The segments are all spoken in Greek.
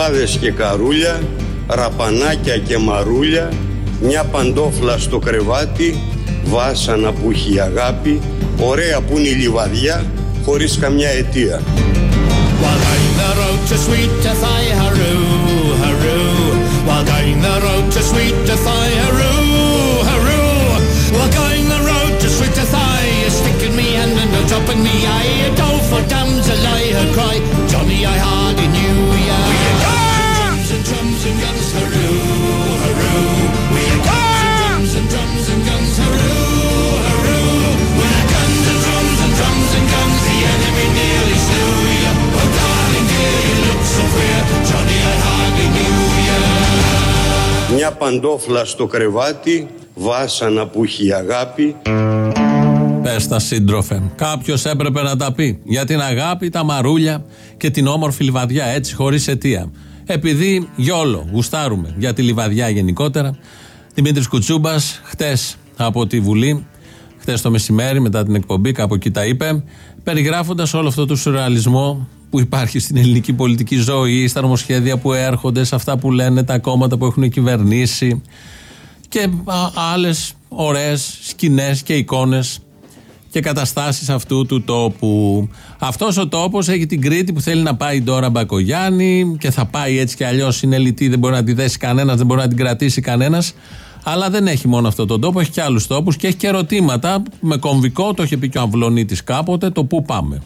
λαμπάδες και καρούλια, ραπανάκια και μαρούλια, μια παντόφλα στο κρεβάτι, βάσανα που έχει αγάπη, ωραία που είναι η λιβαδιά, χωρίς καμιά αιτία. Μια παντόφλα στο κρεβάτι, βάσανα που έχει αγάπη. Πες τα σύντροφε. Κάποιος έπρεπε να τα πει. Για την αγάπη, τα μαρούλια και την όμορφη λιβαδιά έτσι χωρίς αιτία. Επειδή γιόλο, γουστάρουμε για τη λιβαδιά γενικότερα. Δημήτρης Κουτσούμπας, χτες από τη Βουλή, χτες το μεσημέρι μετά την εκπομπή, κάπου εκεί τα είπε, περιγράφοντας όλο αυτό το σουρεαλισμό που υπάρχει στην ελληνική πολιτική ζωή, στα νομοσχέδια που έρχονται, σε αυτά που λένε τα κόμματα που έχουν κυβερνήσει και άλλες ωραίες σκηνές και εικόνες και καταστάσεις αυτού του τόπου. Αυτός ο τόπος έχει την Κρήτη που θέλει να πάει τώρα Μπακογιάννη και θα πάει έτσι κι αλλιώς είναι λυτή, δεν μπορεί να τη δέσει κανένας, δεν μπορεί να την κρατήσει κανένας. Αλλά δεν έχει μόνο αυτό τον τόπο, έχει και άλλους τόπους και έχει και ερωτήματα με κομβικό, το είχε πει και ο Αυλονίτης κάποτε, το πού πάμε.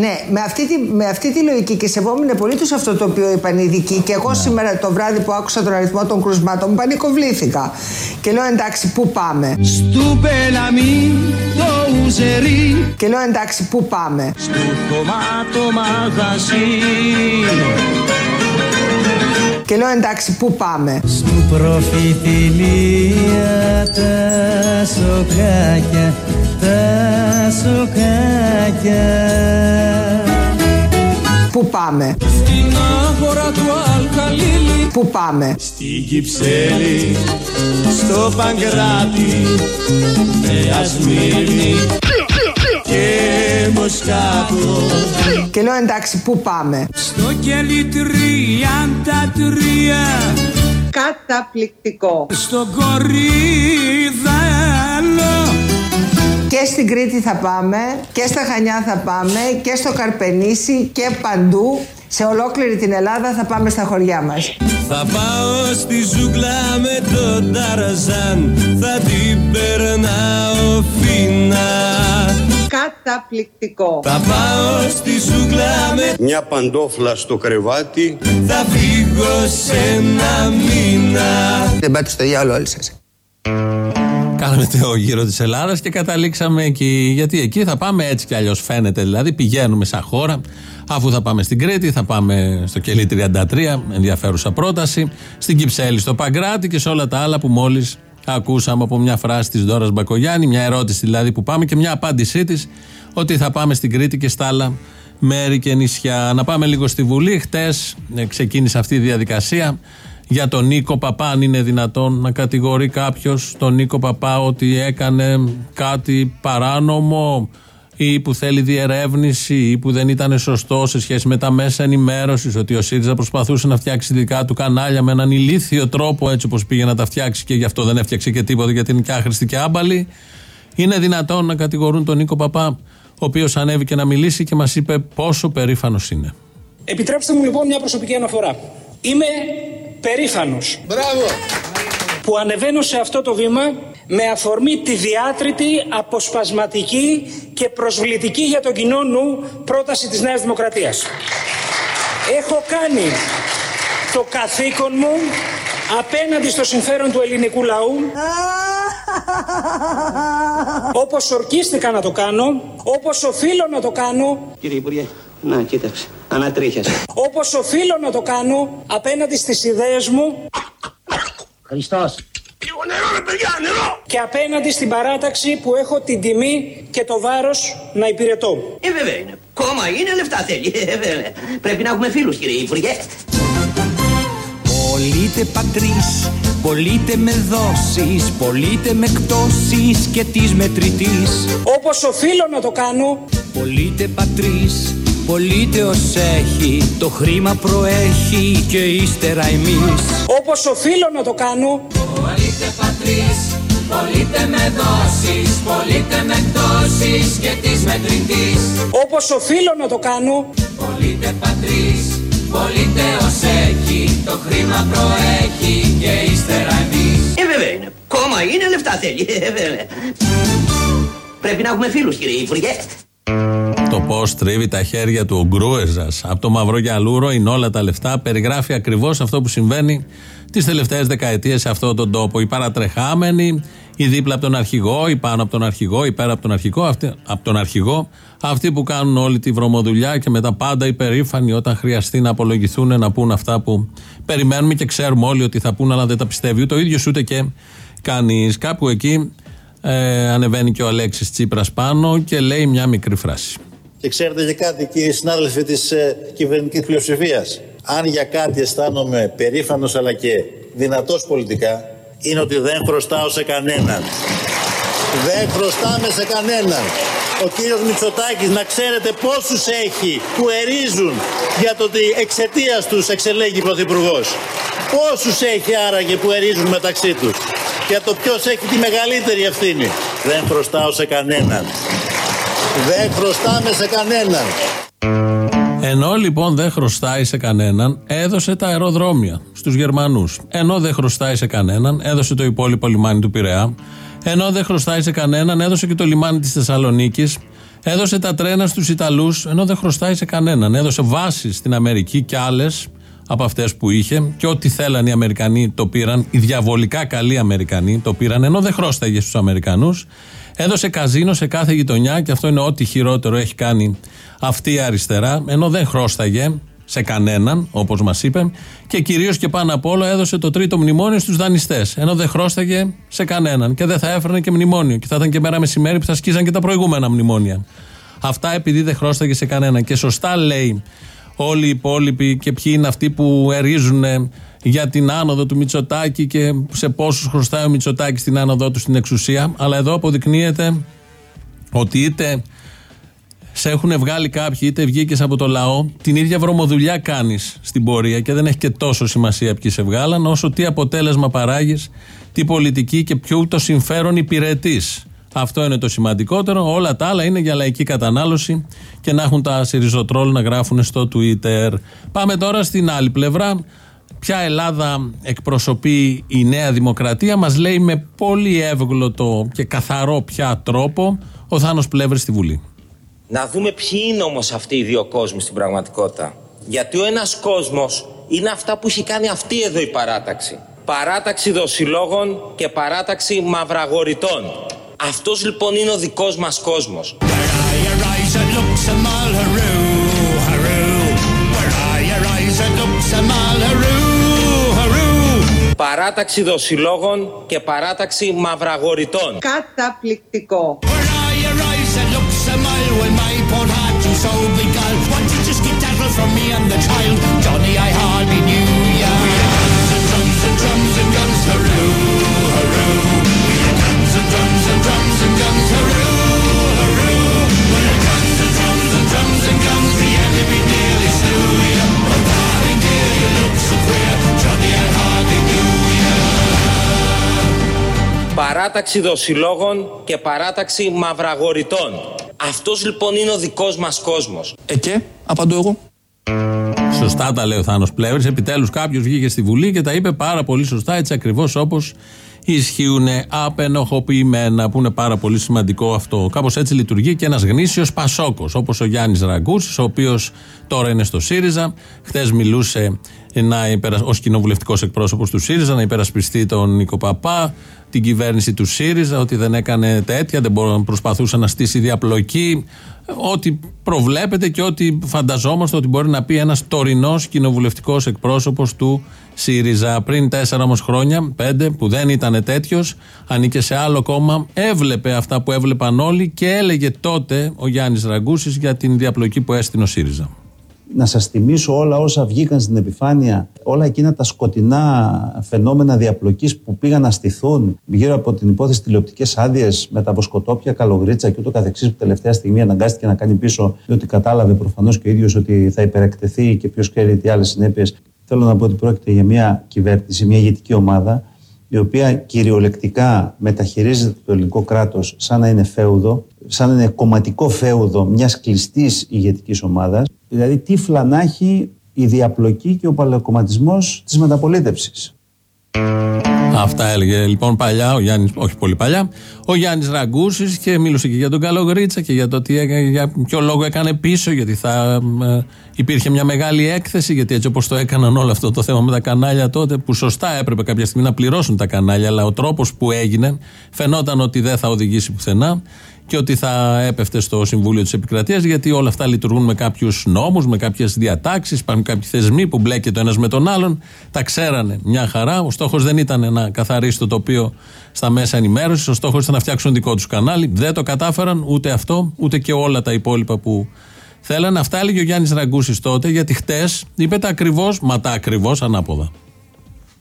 Ναι, με αυτή, τη, με αυτή τη λογική και σεβόμουν πολύ τους αυτό το οποίο είπαν οι ειδικοί. Και εγώ ναι. σήμερα το βράδυ που άκουσα τον αριθμό των κρουσμάτων, πανικοβλήθηκα. Και λέω εντάξει, πού πάμε; Στου πελαμί το ουζερί. Και λέω εντάξει, πού πάμε; Στου τομάτο μαγαζί. Και λέω εντάξει, πού πάμε; Στου προφητηλία τα σοκάκια τα σοκάκια Πού πάμε; Στην αγορά του Αλκαλίλη. Πού πάμε; Στην Κυψέλη Στο Παγκράτη. Νέα Σμύρνη και Μοσκάτο. Και λέω εντάξει πού πάμε; Στο κελί τριάντα τρία. Καταπληκτικό. Στο κορίδαλο και στην Κρήτη θα πάμε και στα Χανιά θα πάμε και στο Καρπενήσι και παντού σε ολόκληρη την Ελλάδα θα πάμε στα χωριά μας. Θα πάω στη ζούγκλα με τον Ταραζάν, θα την περνάω φίνα. Καταπληκτικό. Θα πάω στη ζούγκλα με μια παντόφλα στο κρεβάτι, θα φύγω σε ένα μήνα. Δεν πάτε στο διάλογο όλοι σας. Κάναμε το γύρο της Ελλάδας και καταλήξαμε εκεί. Γιατί εκεί θα πάμε έτσι κι αλλιώς φαίνεται. Δηλαδή πηγαίνουμε σαν χώρα. Αφού θα πάμε στην Κρήτη, θα πάμε στο Κελί 33, ενδιαφέρουσα πρόταση. Στην Κυψέλη, στο Παγκράτη και σε όλα τα άλλα που μόλις ακούσαμε από μια φράση της Δόρα Μπακογιάννη. Μια ερώτηση δηλαδή που πάμε και μια απάντησή της ότι θα πάμε στην Κρήτη και στα άλλα μέρη και νησιά. Να πάμε λίγο στη Βουλή. Χτες ξεκίνησε αυτή η διαδικασία για τον Νίκο Παπά, αν είναι δυνατόν να κατηγορεί κάποιος τον Νίκο Παπά ότι έκανε κάτι παράνομο ή που θέλει διερεύνηση ή που δεν ήταν σωστό σε σχέση με τα μέσα ενημέρωσης, ότι ο ΣΥΡΙΖΑ προσπαθούσε να φτιάξει δικά του κανάλια με έναν ηλίθιο τρόπο έτσι όπως πήγε να τα φτιάξει και γι' αυτό δεν έφτιαξε και τίποτα γιατί είναι και άχρηστη και άμπαλη. Είναι δυνατόν να κατηγορούν τον Νίκο Παπά, ο οποίος ανέβηκε να μιλήσει και μας είπε πόσο περήφανος είναι. Επιτρέψτε μου λοιπόν μια προσωπική αναφορά. Είμαι περήφανος Μπράβο. που ανεβαίνω σε αυτό το βήμα με αφορμή τη διάτρητη, αποσπασματική και προσβλητική για τον κοινό νου πρόταση της Νέας Δημοκρατίας. Έχω κάνει το καθήκον μου απέναντι στο συμφέρον του ελληνικού λαού όπως ορκίστηκα να το κάνω, όπως οφείλω να το κάνω Κύριε Υπουργέ, να κοίταξε. Ανατρίχιασε. Όπως οφείλω να το κάνω απέναντι στις ιδέες μου. Χριστός. Λίγο νερό ρε παιδιά, νερό! Και απέναντι στην παράταξη που έχω την τιμή και το βάρος να υπηρετώ. Ε, βέβαια είναι. Κόμμα είναι, λεφτά θέλει. Ε, βέβαια. Πρέπει να έχουμε φίλους κύριε Υπουργέ. Πολύτε πατρίς, πολύτε με δόσεις, πολύτε με εκτόσεις και της μετρητής. Όπως οφείλω να το κάνω. Πολύτε πατρίς, πωλείται ως έχει Το χρήμα προέχει και ύστερα εμείς Όπως οφείλω να το κάνω Πωλείται πατρίς, πωλείται με δόσεις Πωλείται με πτώσεις και της μετρητής Όπως οφείλω να το κάνω Πωλείται πατρίς, πωλείται ως έχει Το χρήμα προέχει και ύστερα εμείς Ε, βέβαια είναι. Κόμμα είναι, λεφτά θέλει. Ε, βέβαια. Πρέπει να έχουμε φίλους, κύριε Υπουργέ. Το πώς τρίβει τα χέρια του ο Γκρούεζας από το μαυρό γυαλούρο είναι όλα τα λεφτά. Περιγράφει ακριβώς αυτό που συμβαίνει τις τελευταίες δεκαετίες σε αυτόν τον τόπο. Οι παρατρεχάμενοι, οι δίπλα από τον αρχηγό, οι πάνω από τον αρχηγό, οι πέρα από τον αρχηγό, αυτοί, από τον αρχηγό, αυτοί που κάνουν όλη τη βρωμοδουλειά και μετά πάντα υπερήφανοι όταν χρειαστεί να απολογηθούν, να πούν αυτά που περιμένουμε και ξέρουμε όλοι ότι θα πούν, αλλά δεν τα πιστεύει ούτε ο ίδιος ούτε και κανείς. Κάπου εκεί ε, ανεβαίνει και ο Αλέξης Τσίπρας πάνω και λέει μια μικρή φράση. Και ξέρετε για κάτι, κύριοι συνάδελφοι της ε, κυβερνητικής πλειοψηφίας, αν για κάτι αισθάνομαι περήφανος αλλά και δυνατός πολιτικά, είναι ότι δεν χρωστάω σε κανέναν. Δεν χρωστάμε σε κανέναν. Ο κύριος Μητσοτάκης να ξέρετε πόσους έχει που ερίζουν για το ότι εξαιτίας τους εξελέγει πρωθυπουργός. Πόσους έχει άραγε που ερίζουν μεταξύ τους. Για το ποιος έχει τη μεγαλύτερη ευθύνη. Δεν χρωστάω σε κανέναν. Δεν χρωστάμε σε κανέναν. Ενώ λοιπόν δεν χρωστάει σε κανέναν, έδωσε τα αεροδρόμια στους Γερμανούς. Ενώ δεν χρωστάει σε κανέναν, έδωσε το υπόλοιπο λιμάνι του Πειραιά. Ενώ δεν χρωστάει σε κανέναν, έδωσε και το λιμάνι της Θεσσαλονίκης. Έδωσε τα τρένα στους Ιταλούς, ενώ δεν χρωστάει σε κανέναν. Έδωσε βάσεις στην Αμερική και άλλες από αυτές που είχε και ό,τι θέλαν οι Αμερικανοί το πήραν, οι διαβολικά καλοί Αμερικανοί το πήραν, ενώ δεν χρώσταγε στους Αμερικανούς. Έδωσε καζίνο σε κάθε γειτονιά και αυτό είναι ό,τι χειρότερο έχει κάνει αυτή η αριστερά, ενώ δεν χρώσταγε σε κανέναν, όπως μας είπε, και κυρίως και πάνω απ' όλα έδωσε το τρίτο μνημόνιο στους δανειστές. Ενώ δεν χρώσταγε σε κανέναν και δεν θα έφερνε και μνημόνιο. Και θα ήταν και μέρα μεσημέρι που θα σκίζαν και τα προηγούμενα μνημόνια. Αυτά επειδή δεν χρώσταγε σε κανέναν. Και σωστά λέει όλοι οι υπόλοιποι και ποιοι είναι αυτοί που ερίζουν για την άνοδο του Μητσοτάκη και σε πόσους χρωστάει ο Μητσοτάκης στην άνοδό του στην εξουσία. Αλλά εδώ αποδεικνύεται ότι είτε σε έχουν βγάλει κάποιοι, είτε βγήκες από το λαό, την ίδια βρωμοδουλειά κάνεις στην πορεία και δεν έχει και τόσο σημασία ποιοι σε βγάλαν, όσο τι αποτέλεσμα παράγεις, τι πολιτική και ποιο το συμφέρον υπηρετείς. Αυτό είναι το σημαντικότερο. Όλα τα άλλα είναι για λαϊκή κατανάλωση και να έχουν τα σιριζοτρόλ να γράφουν στο Twitter. Πάμε τώρα στην άλλη πλευρά. Ποια Ελλάδα εκπροσωπεί η Νέα Δημοκρατία; Μας λέει με πολύ εύγλωτο και καθαρό πια τρόπο ο Θάνος Πλεύρης στη Βουλή. Να δούμε ποιοι είναι όμως αυτοί οι δύο κόσμοι στην πραγματικότητα. Γιατί ο ένας κόσμος είναι αυτά που έχει κάνει αυτή εδώ η παράταξη. Παράταξη δοσιλόγων και παράταξη μαυραγοριτών. Αυτός λοιπόν είναι ο δικός μας κόσμος. Παράταξη δοσιλόγων και παράταξη μαυραγοριτών. Καταπληκτικό. Παράταξη δοσιλόγων και παράταξη μαυραγοριτών. Αυτός λοιπόν είναι ο δικός μας κόσμος. Ε και, απαντώ εγώ. Σωστά τα λέει ο Θάνος Πλεύρης. Επιτέλους κάποιος βγήκε στη Βουλή και τα είπε πάρα πολύ σωστά, έτσι ακριβώς όπως ισχύουν απενοχοποιημένα, που είναι πάρα πολύ σημαντικό αυτό. Κάπως έτσι λειτουργεί και ένας γνήσιος Πασόκος, όπως ο Γιάννης Ραγκούση, ο οποίος τώρα είναι στο ΣΥΡΙΖΑ. Χθες μιλούσε ως κοινοβουλευτικός εκπρόσωπος του ΣΥΡΙΖΑ να υπερασπιστεί τον Νίκο Παπά, την κυβέρνηση του ΣΥΡΙΖΑ, ότι δεν έκανε τέτοια, δεν προσπαθούσε να στήσει διαπλοκή. Ό,τι προβλέπεται και ό,τι φανταζόμαστε ότι μπορεί να πει ένας τωρινός κοινοβουλευτικός εκπρόσωπος του ΣΥΡΙΖΑ. Πριν τέσσερα όμως χρόνια, πέντε, που δεν ήταν τέτοιος, ανήκε σε άλλο κόμμα, έβλεπε αυτά που έβλεπαν όλοι και έλεγε τότε ο Γιάννης Ραγκούσης για την διαπλοκή που έστεινε ο ΣΥΡΙΖΑ. Να σας θυμίσω όλα όσα βγήκαν στην επιφάνεια, όλα εκείνα τα σκοτεινά φαινόμενα διαπλοκής που πήγαν να στηθούν γύρω από την υπόθεση τηλεοπτικές άδειες με τα βοσκοτόπια, καλογρίτσα και ούτω καθεξής που τελευταία στιγμή αναγκάστηκε να κάνει πίσω διότι κατάλαβε προφανώς και ο ίδιος ότι θα υπερεκτεθεί και ποιος ξέρει τι άλλες συνέπειες. Θέλω να πω ότι πρόκειται για μια κυβέρνηση, μια ηγετική ομάδα η οποία κυριολεκτικά μεταχειρίζεται το ελληνικό κράτος σαν να είναι φέουδο, σαν να είναι κομματικό φέουδο μιας κλειστής ηγετικής ομάδας. Δηλαδή τι φλανάχει η διαπλοκή και ο παλαιοκομματισμός της μεταπολίτευσης. Αυτά έλεγε λοιπόν παλιά, ο Γιάννης, όχι πολύ παλιά, ο Γιάννης Ραγκούσης και μίλησε και για τον Καλογρίτσα και για το τι, για ποιο λόγο έκανε πίσω, γιατί θα ε, υπήρχε μια μεγάλη έκθεση, γιατί έτσι όπως το έκαναν όλο αυτό το θέμα με τα κανάλια τότε, που σωστά έπρεπε κάποια στιγμή να πληρώσουν τα κανάλια, αλλά ο τρόπος που έγινε φαινόταν ότι δεν θα οδηγήσει πουθενά και ότι θα έπεφτε στο Συμβούλιο της Επικρατείας, γιατί όλα αυτά λειτουργούν με κάποιους νόμους, με κάποιες διατάξεις. Υπάρχουν κάποιοι θεσμοί που μπλέκεται ο ένας με τον άλλον. Τα ξέρανε μια χαρά. Ο στόχος δεν ήταν να καθαρίσει το τοπίο στα μέσα ενημέρωσης. Ο στόχος ήταν να φτιάξουν δικό τους κανάλι. Δεν το κατάφεραν ούτε αυτό, ούτε και όλα τα υπόλοιπα που θέλανε. Αυτά έλεγε ο Γιάννης Ραγκούσης τότε, γιατί χτες είπε τα ακριβώς, μα τα ακριβώς ανάποδα.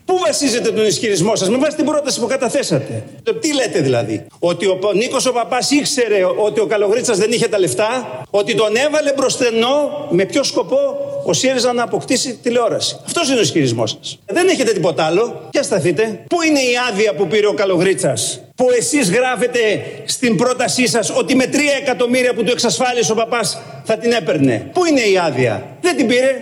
Πού βασίζετε τον ισχυρισμό σας, με βάση την πρόταση που καταθέσατε. Τι λέτε δηλαδή, Ότι ο Νίκος ο Παπάς ήξερε ότι ο Καλογρίτσας δεν είχε τα λεφτά, ότι τον έβαλε μπροστενό με ποιο σκοπό; Ο ΣΥΡΙΖΑ να αποκτήσει τηλεόραση. Αυτός είναι ο ισχυρισμός σας. Δεν έχετε τίποτα άλλο. Για σταθείτε. Πού είναι η άδεια που πήρε ο Καλογρίτσας, που εσείς γράφετε στην πρότασή σας ότι με 3 εκατομμύρια που του εξασφάλισε ο παπάς θα την έπαιρνε. Πού είναι η άδεια; Δεν την πήρε.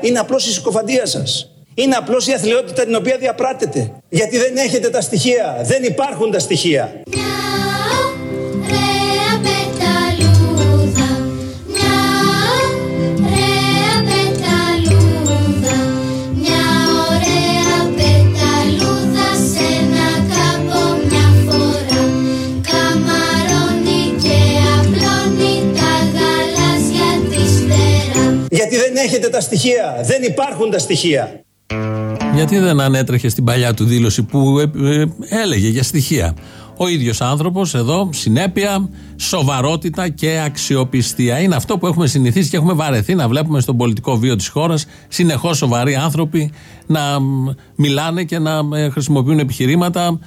Είναι απλώς η συκοφαντία σας. Είναι απλώς η αθλειότητα την οποία διαπράτετε. Γιατί δεν έχετε τα στοιχεία. Δεν υπάρχουν τα στοιχεία. Γιατί δεν έχετε τα στοιχεία. Δεν υπάρχουν τα στοιχεία. Γιατί δεν ανέτρεχε στην παλιά του δήλωση που ε, ε, έλεγε για στοιχεία. Ο ίδιος άνθρωπος εδώ, συνέπεια, σοβαρότητα και αξιοπιστία. Είναι αυτό που έχουμε συνηθίσει και έχουμε βαρεθεί να βλέπουμε στον πολιτικό βίο της χώρας. Συνεχώς σοβαροί άνθρωποι να μιλάνε και να ε, χρησιμοποιούν επιχειρήματα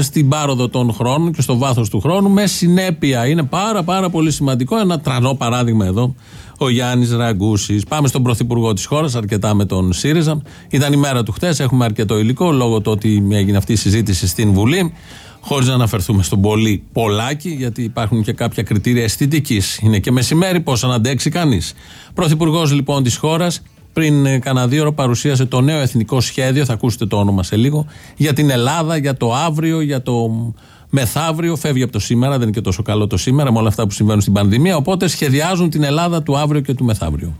στην πάροδο των χρόνων και στο βάθος του χρόνου με συνέπεια. Είναι πάρα πάρα πολύ σημαντικό. Ένα τρανό παράδειγμα εδώ ο Γιάννης Ραγκούσης. Πάμε στον Πρωθυπουργό της χώρας, αρκετά με τον ΣΥΡΙΖΑ. Ήταν η μέρα του χτες, έχουμε αρκετό υλικό λόγω του ότι έγινε αυτή η συζήτηση στην Βουλή. Χωρίς να αναφερθούμε στον πολύ πολλάκι, γιατί υπάρχουν και κάποια κριτήρια αισθητικής. Είναι και μεσημέρι, πώς να αντέξει κανείς. Πρωθυπουργός λοιπόν της χώρας, πριν κανένα δύο ώρα παρουσίασε το νέο εθνικό σχέδιο, θα ακούσετε το όνομα σε λίγο, για την Ελλάδα, για το αύριο, για το μεθαύριο, φεύγει από το σήμερα, δεν είναι και τόσο καλό το σήμερα με όλα αυτά που συμβαίνουν στην πανδημία. Οπότε σχεδιάζουν την Ελλάδα του αύριο και του μεθαύριο.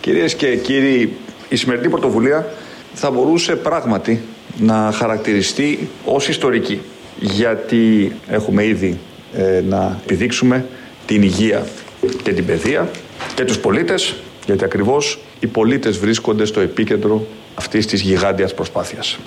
Κυρίες και κύριοι, η σημερινή πρωτοβουλία θα μπορούσε πράγματι να χαρακτηριστεί ως ιστορική. Γιατί έχουμε ήδη ε, να επιδείξουμε την υγεία και την παιδεία και τους πολίτες, γιατί ακριβώς οι πολίτες βρίσκονται στο επίκεντρο αυτής της γιγάντιας προσπάθειας.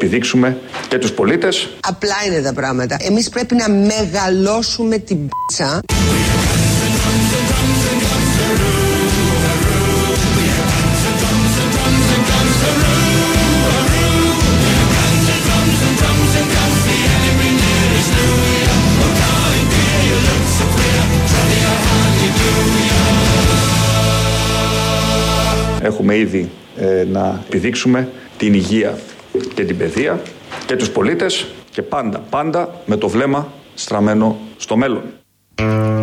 Επιδείξουμε και τους πολίτες. Απλά είναι τα πράγματα. Εμείς πρέπει να μεγαλώσουμε την πίτσα. Έχουμε ήδη ε, να επιδείξουμε την υγεία και την παιδεία και τους πολίτες και πάντα, πάντα με το βλέμμα στραμμένο στο μέλλον.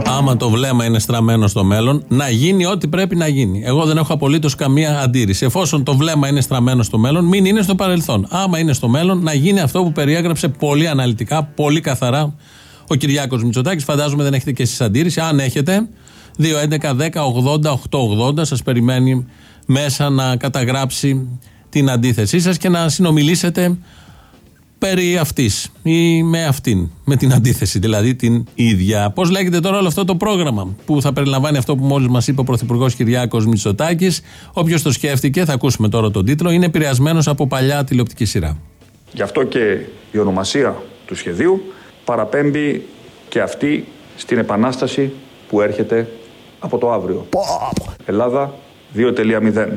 Άμα το βλέμμα είναι στραμμένο στο μέλλον, να γίνει ό,τι πρέπει να γίνει. Εγώ δεν έχω απολύτως καμία αντίρρηση. Εφόσον το βλέμμα είναι στραμμένο στο μέλλον, μην είναι στο παρελθόν. Άμα είναι στο μέλλον, να γίνει αυτό που περιέγραψε πολύ αναλυτικά, πολύ καθαρά ο Κυριάκος Μητσοτάκης. Φαντάζομαι δεν έχετε και εσείς αντίρρηση. Αν έχετε, 2.11.10.80.880 σας περιμένει μέσα να καταγράψει την αντίθεσή σας και να συνομιλήσετε περί αυτής ή με αυτήν. Με την αντίθεση δηλαδή την ίδια. Πώς λέγεται τώρα όλο αυτό το πρόγραμμα που θα περιλαμβάνει αυτό που μόλις μας είπε ο Πρωθυπουργός Κυριάκος Μητσοτάκης; Όποιος το σκέφτηκε, θα ακούσουμε τώρα τον τίτλο, είναι επηρεασμένο από παλιά τηλεοπτική σειρά. Γι' αυτό και η ονομασία του σχεδίου παραπέμπει και αυτή στην επανάσταση που έρχεται από το αύριο. Ελλάδα 2.0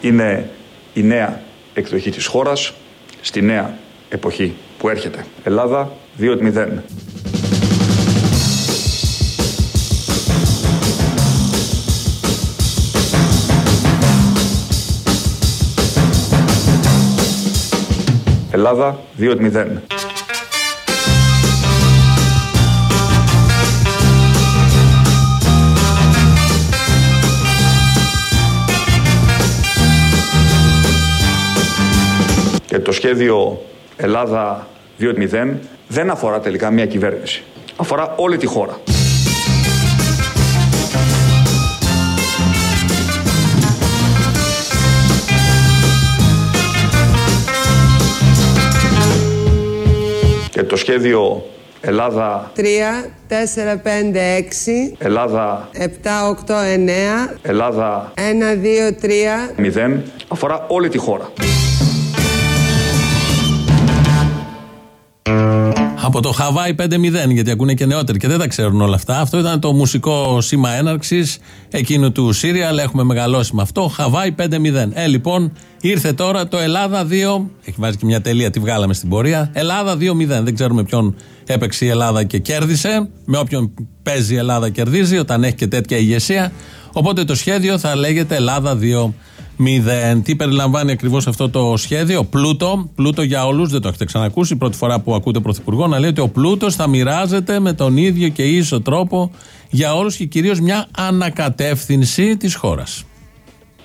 είναι η νέα εκδοχή της χώρας στη νέα εποχή που έρχεται. Ελλάδα 2.0. Ελλάδα 2.0. το σχέδιο Ελλάδα 2.0 δεν αφορά τελικά μια κυβέρνηση. Αφορά όλη τη χώρα. Και το σχέδιο Ελλάδα 3, 4, 5, 6, Ελλάδα 7, 8, 9, Ελλάδα 1, 2, 3. 0 αφορά όλη τη χώρα. Από το Χαβάη 5-0, γιατί ακούνε και νεότεροι και δεν τα ξέρουν όλα αυτά. Αυτό ήταν το μουσικό σήμα έναρξης εκείνου του Σύριαλ. Έχουμε μεγαλώσει με αυτό. Χαβάη 5-0. Ε, λοιπόν, ήρθε τώρα το Ελλάδα 2. Έχει βάζει και μια τελεία, τη βγάλαμε στην πορεία. Ελλάδα 2-0. Δεν ξέρουμε ποιον έπαιξε η Ελλάδα και κέρδισε. Με όποιον παίζει η Ελλάδα κερδίζει, όταν έχει και τέτοια ηγεσία. Οπότε το σχέδιο θα λέγεται Ελλάδα 2 0. Τι περιλαμβάνει ακριβώς αυτό το σχέδιο, πλούτο, πλούτο για όλους, δεν το έχετε ξανακούσει. Πρώτη φορά που ακούτε πρωθυπουργό να λέει ότι ο πλούτος θα μοιράζεται με τον ίδιο και ίσο τρόπο για όλους και κυρίως μια ανακατεύθυνση της χώρας.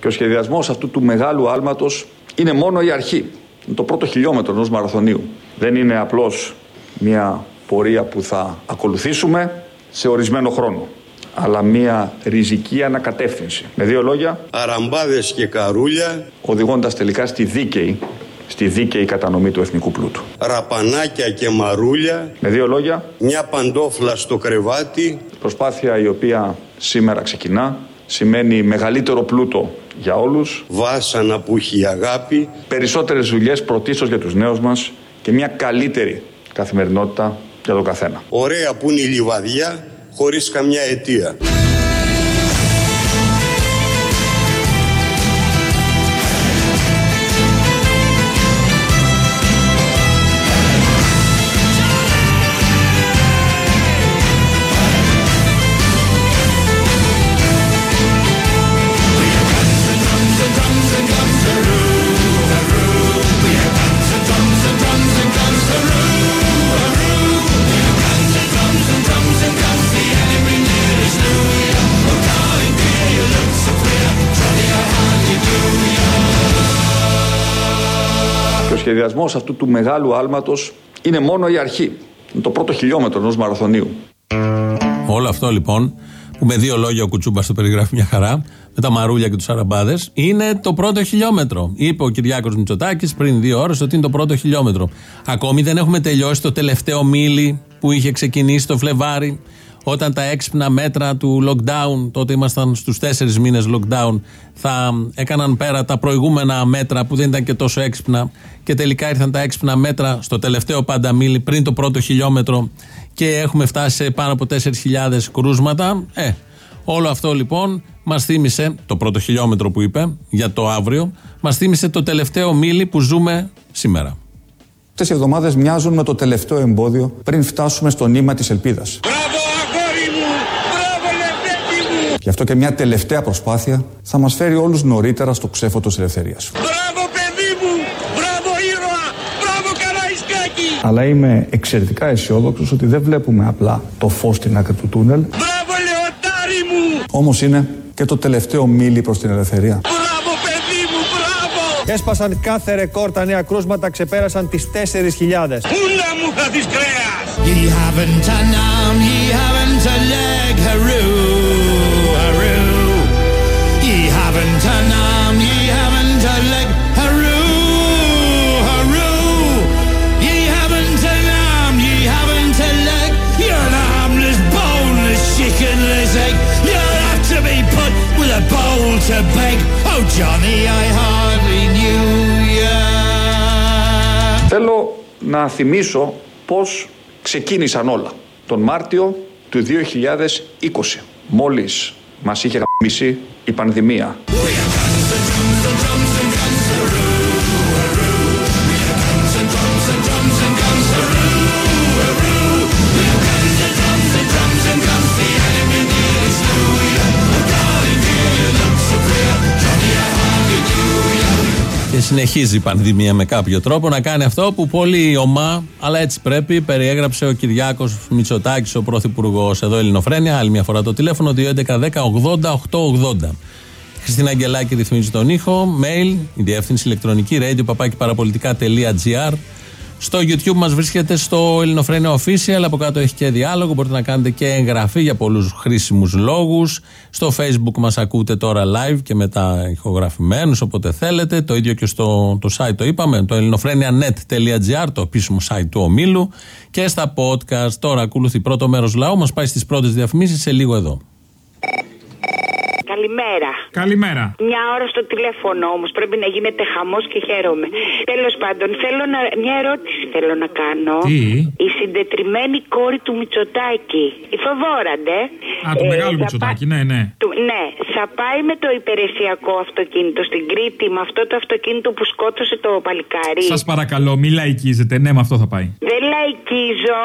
Και ο σχεδιασμός αυτού του μεγάλου άλματος είναι μόνο η αρχή. Είναι το πρώτο χιλιόμετρο ενός μαραθωνίου. Δεν είναι απλώς μια πορεία που θα ακολουθήσουμε σε ορισμένο χρόνο αλλά μια ριζική ανακατεύθυνση. Με δύο λόγια. Αραμπάδες και καρούλια. Οδηγώντας τελικά στη δίκαιη, στη δίκαιη κατανομή του εθνικού πλούτου. Ραπανάκια και μαρούλια. Με δύο λόγια. Μια παντόφλα στο κρεβάτι. Προσπάθεια η οποία σήμερα ξεκινά σημαίνει μεγαλύτερο πλούτο για όλους. Βάσανα που έχει αγάπη. Περισσότερες δουλειές πρωτίστως για τους νέους μας και μια καλύτερη καθημερινότητα για τον καθένα. Ωραία που είναι η λιβαδιά χωρίς καμιά αιτία. Σχεδιασμός αυτού του μεγάλου άλματος είναι μόνο η αρχή. Είναι το πρώτο χιλιόμετρο ενός μαραθωνίου. Όλο αυτό λοιπόν, που με δύο λόγια ο Κουτσούμπας το περιγράφει μια χαρά, με τα μαρούλια και τους αραμπάδες, είναι το πρώτο χιλιόμετρο. Είπε ο Κυριάκος Μητσοτάκης πριν δύο ώρες ότι είναι το πρώτο χιλιόμετρο. Ακόμη δεν έχουμε τελειώσει το τελευταίο μίλι που είχε ξεκινήσει το Φλεβάρι όταν τα έξυπνα μέτρα του lockdown, τότε ήμασταν στους τέσσερις μήνες lockdown, θα έκαναν πέρα τα προηγούμενα μέτρα που δεν ήταν και τόσο έξυπνα και τελικά ήρθαν τα έξυπνα μέτρα στο τελευταίο πάντα μίλη πριν το πρώτο χιλιόμετρο και έχουμε φτάσει σε πάνω από 4.000 κρούσματα. Ε, όλο αυτό λοιπόν μας θύμισε, το πρώτο χιλιόμετρο που είπε για το αύριο, μας θύμισε το τελευταίο μίλη που ζούμε σήμερα. Αυτέ οι εβδομάδες μοιάζουν με το τελευταίο εμπόδιο πριν φτάσουμε στο νήμα της ελπίδας. Γι' αυτό και μια τελευταία προσπάθεια θα μας φέρει όλους νωρίτερα στο ξέφωτο της ελευθερίας. Μπράβο παιδί μου! Μπράβο ήρωα! Μπράβο Καραϊσκάκη! Αλλά είμαι εξαιρετικά αισιόδοξος ότι δεν βλέπουμε απλά το φως στην άκρη του τούνελ. Μπράβο λεωτάρι μου! Όμως είναι και το τελευταίο μίλι προς την ελευθερία. Μπράβο παιδί μου! Μπράβο! Έσπασαν κάθε ρεκόρ, τα νέα κρούσματα ξεπέρασαν τις 4.000. Πούλα μου θα της κρέας! Να θυμίσω πώς ξεκίνησαν όλα. Τον Μάρτιο του 2020, μόλις μας είχε γαμίσει η πανδημία. Συνεχίζει η πανδημία με κάποιο τρόπο να κάνει αυτό που πολύ ομά, αλλά έτσι πρέπει, περιέγραψε ο Κυριάκος Μητσοτάκης, ο πρωθυπουργός. Εδώ Ελληνοφρένια, άλλη μια φορά το τηλέφωνο 2.11.10.80.880. Χριστίνα Αγγελάκη ρυθμίζει τον ήχο. Mail, η διεύθυνση ηλεκτρονική radio παπάκι παραπολιτικά.gr. Στο YouTube μας βρίσκεται στο Ελληνοφρένιο Official. Από κάτω έχει και διάλογο. Μπορείτε να κάνετε και εγγραφή για πολλούς χρήσιμους λόγους. Στο Facebook μας ακούτε τώρα live και μετά ηχογραφημένους όποτε θέλετε. Το ίδιο και στο το site το είπαμε. Το ελληνοφρένια.net.gr, το επίσημο site του ομίλου. Και στα podcast. Τώρα ακολουθεί πρώτο μέρος λαού. Μας πάει στις πρώτες διαφημίσεις σε λίγο εδώ. Καλημέρα. Καλημέρα. Μια ώρα στο τηλέφωνο όμως πρέπει να γίνεται χαμός και χαίρομαι. Τέλος πάντων, θέλω να, μια ερώτηση θέλω να κάνω. Τι; Η συντετριμένη κόρη του Μητσοτάκη, η Θοδόραντε. Α, του ε, μεγάλου θα Μητσοτάκη, ναι, ναι. του- ναι, θα πάει με το υπηρεσιακό αυτοκίνητο στην Κρήτη με αυτό το αυτοκίνητο που σκότωσε το παλικάρι. Σας παρακαλώ, μη λαϊκίζετε. Ναι, με αυτό θα πάει. Δεν λαϊκίζω,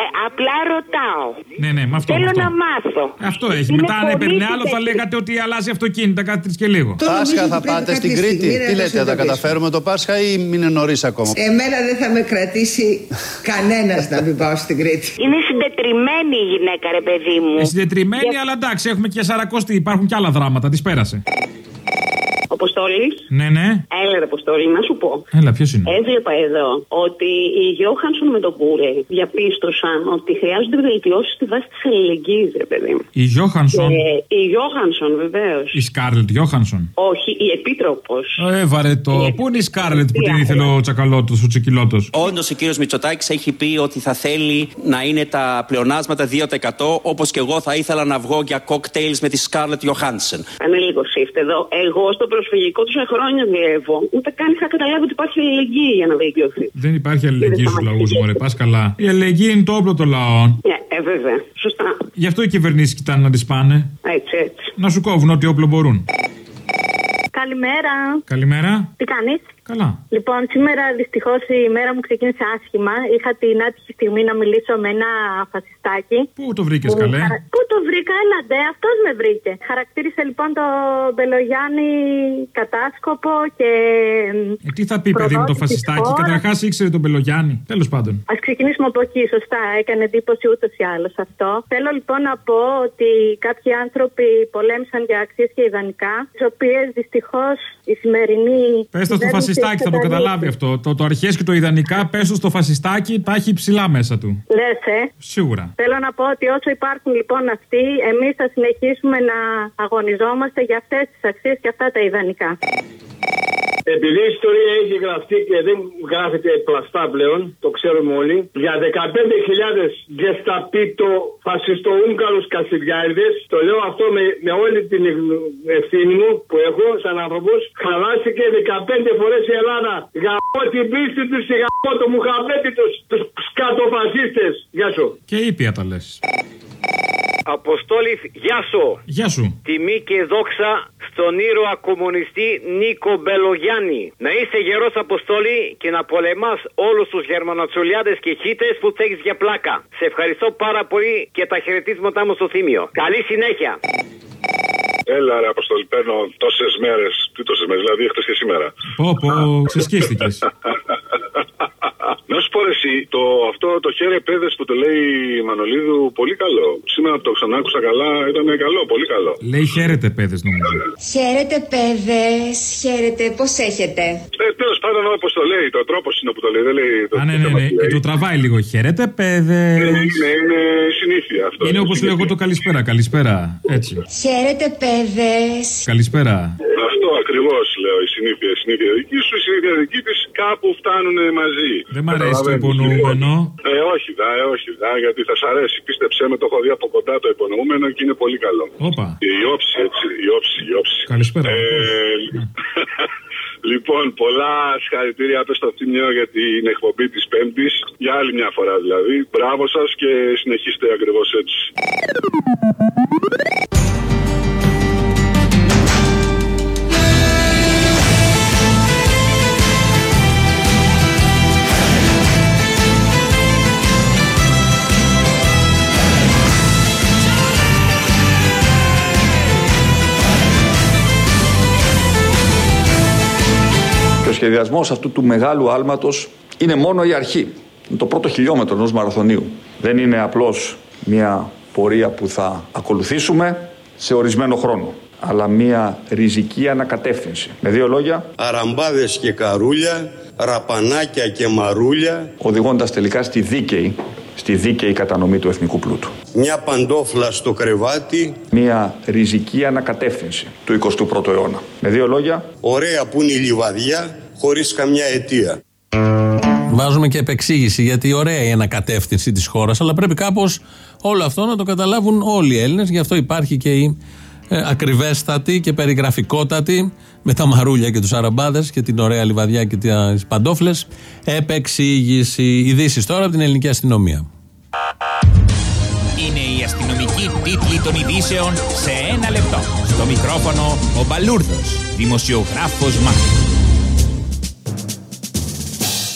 ε, απλά ρωτάω. Ναι, ναι, με αυτό. Θέλω με αυτό. να μάθω. Αυτό έχει. Είναι Μετά, αν πολύ έπαιρνε άλλο, θα συντετρι- λέγατε ότι αλλάζει αυτοκίνητα κάτι τρεις και λίγο. Πάσχα θα πάτε στην Κρήτη. Τι λέτε, θα καταφέρουμε το Πάσχα ή είναι νωρίς ακόμα; Εμένα δεν θα με κρατήσει κανένας να μην πάω στην Κρήτη. Είναι συντετριμένη η γυναίκα, ρε παιδί μου. Ε, Συντετριμένη, αλλά εντάξει, έχουμε και σαρακοστή. Υπάρχουν και άλλα δράματα. Τη πέρασε. Αποστόλη. Ναι, ναι. Έλα, ρε Αποστόλη, να σου πω. Έλα, ποιος είναι; Έβλεπα εδώ ότι οι Γιώχανσον με τον Μπούρε διαπίστωσαν ότι χρειάζονται βελτιώσεις στη βάση της αλληλεγγύης, ρε παιδί μου. Η Γιώχανσον; Και η Γιώχανσον, βεβαίως. Η Σκάρλετ Γιώχανσον; Όχι, η επίτροπος. Ε, βαρετό. Πού είναι η Σκάρλετ που την ήθελε ο τσακαλώτος, ο τσεκυλώτο. Όντως ο κύριος Μητσοτάκης έχει πει ότι θα θέλει να είναι τα πλεονάσματα 2% όπως και εγώ θα ήθελα να βγω για κοκτέιλ με τη Σκάρλετ Johansson. Κάνε λίγο shift εδώ. Εγώ στο προσφυγικό τους χρόνια δουλεύω. Ούτε καν είχα καταλάβει ότι υπάρχει αλληλεγγύη για να βελτιωθεί. Δεν υπάρχει αλληλεγγύη στου λαού, μωρέ. Πας καλά. Η αλληλεγγύη είναι το όπλο των λαών. Ναι, ε, βέβαια. Σωστά. Γι' αυτό οι κυβερνήσεις κοιτάνε να τις πάνε. Έτσι, έτσι. Να σου κόβουν ό,τι όπλο μπορούν. Καλημέρα. Καλημέρα. Τι κάνεις; Καλά. Λοιπόν, σήμερα δυστυχώς η μέρα μου ξεκίνησε άσχημα. Είχα την άτυχη στιγμή να μιλήσω με ένα φασιστάκι. Πού το βρήκες, Που καλέ; χαρα- Πού το βρήκα, έλαντε, αυτός με βρήκε. Χαρακτήρισε λοιπόν το Μπελογιάννη κατάσκοπο και. Ε, τι θα πει, παιδί μου, το φασιστάκι; Καταρχάς ήξερε τον Πελογιάννη. Τέλος πάντων. Α ξεκινήσουμε από εκεί, σωστά. Έκανε εντύπωση ούτως ή άλλως αυτό. Θέλω λοιπόν να πω ότι κάποιοι άνθρωποι πολέμησαν για αξίες και ιδανικά, τις οποίες δυστυχώς η σημερινή. Πες το στο κυβέρνηση φασιστάκι, θα το έχει καταλάβει αυτό. Το, το αρχές και το ιδανικά, πες το στο φασιστάκι, τα έχει ψηλά μέσα του. Λες, ε. Σίγουρα. Θέλω να πω ότι όσο υπάρχουν λοιπόν αυτοί, εμείς θα συνεχίσουμε να αγωνιζόμαστε για αυτές τις αξίες και αυτά τα ιδανικά. Επειδή η ιστορία έχει γραφτεί και δεν γράφεται πλαστά πλέον, το ξέρουμε όλοι, για 15.000 γκεσταπίτο φασιστοούγκαρους κασιδιάριδες, το λέω αυτό με, με όλη την ευθύνη μου που έχω σαν άνθρωπος, χαλάστηκε 15 φορές η Ελλάδα. Γαμώ την πίστη τους, γαμώ το μουχαμπέτη τους, τους σκατοφασίστες. Γεια σου. Και ήπια τα λες. Αποστόλη, γεια σου. Γεια σου. Τιμή και δόξα στον ήρωα κομμουνιστή Νίκο Μπελογιάννη. Να είσαι γερός Αποστόλη και να πολεμάς όλους τους γερμανοτσολιάδες και χίτες που θέλεις για πλάκα. Σε ευχαριστώ πάρα πολύ και τα χαιρετίσματά μου στο θύμιο. Καλή συνέχεια. Έλα, ρε Αποστολή, παίρνω τόσες μέρες. Τι τόσες μέρες, δηλαδή χτες και σήμερα. Πω, πω, ξεσκίστηκες. Να σου πω ρε, εσύ, το, αυτό το χέρι παιδες που το λέει η Μανολίδου, πολύ καλό. Σήμερα που το ξανάκουσα καλά, ήταν καλό, πολύ καλό. Λέει χαίρετε, παιδες νομίζω. Χαίρετε, παιδες. Χαίρετε, πώς έχετε; Ε, Τέλος πάντων, όπως το λέει, το τρόπο είναι που το λέει. Δεν λέει το Α, ναι, ναι, ναι. Και το τραβάει λίγο. Χαίρετε, παιδες. Είναι, είναι συνήθεια αυτό. Είναι όπως λέω εγώ το καλησπέρα. Καλησπέρα. Έτσι. Χαίρετε, παιδες. Καλησπέρα. Αυτό ακριβώς λέω, η συνήθεια. Η συνήθεια δική σου, η συνήθεια δική της, κάπου φτάνουν μαζί. Δεν μ' αρέσει το Καταλαβαίνεις. υπονοούμενο. Ε, όχι, δα, ε, όχι, δα, γιατί θα σ' αρέσει. Πίστεψέ με, το έχω δει από κοντά το υπονοούμενο και είναι πολύ καλό. Όπα. Η όψη, έτσι, η όψη, η όψη. Καλησπέρα. Ε, Λοιπόν, πολλά συγχαρητήρια πες στο Θήμιο για την εκπομπή της Πέμπτης. Για άλλη μια φορά δηλαδή. Μπράβο σας και συνεχίστε ακριβώς έτσι. Σχεδιασμός αυτού του μεγάλου άλματος είναι μόνο η αρχή. Είναι το πρώτο χιλιόμετρο ενός μαραθωνίου. Δεν είναι απλώς μια πορεία που θα ακολουθήσουμε σε ορισμένο χρόνο, αλλά μια ριζική ανακατεύθυνση. Με δύο λόγια, Αραμπάδες και καρούλια, ραπανάκια και μαρούλια, οδηγώντας τελικά στη δίκαιη, στη δίκαιη κατανομή του εθνικού πλούτου. μια παντόφλα στο κρεβάτι, Μια ριζική ανακατεύθυνση του 21ου αιώνα. Με δύο λόγια, ωραία που είναι η λιβαδιά, χωρίς καμιά αιτία. Βάζουμε και επεξήγηση γιατί ωραία η ανακατεύθυνση της χώρας, αλλά πρέπει κάπως όλο αυτό να το καταλάβουν όλοι οι Έλληνες. Γι' αυτό υπάρχει και η ε, ακριβέστατη και περιγραφικότατη με τα μαρούλια και τους αραμπάδες και την ωραία λιβαδιά και τις παντόφλες. Επεξήγηση. Ειδήσεις τώρα από την ελληνική αστυνομία. Είναι η αστυνομική τίτλη των ειδήσεων σε ένα λεπτό. Στο μικρόφωνο ο Μπαλούρδος, δημοσιογράφος Μάρκος.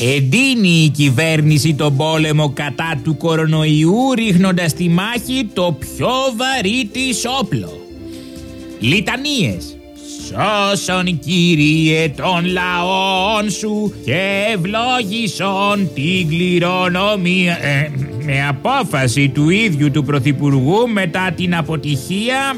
Εντείνει η κυβέρνηση τον πόλεμο κατά του κορονοϊού ρίχνοντας στη μάχη το πιο βαρύ της όπλο. Λιτανίες. Σώσον Κύριε των λαών σου και ευλόγησον την κληρονομία. Ε, με απόφαση του ίδιου του Πρωθυπουργού μετά την αποτυχία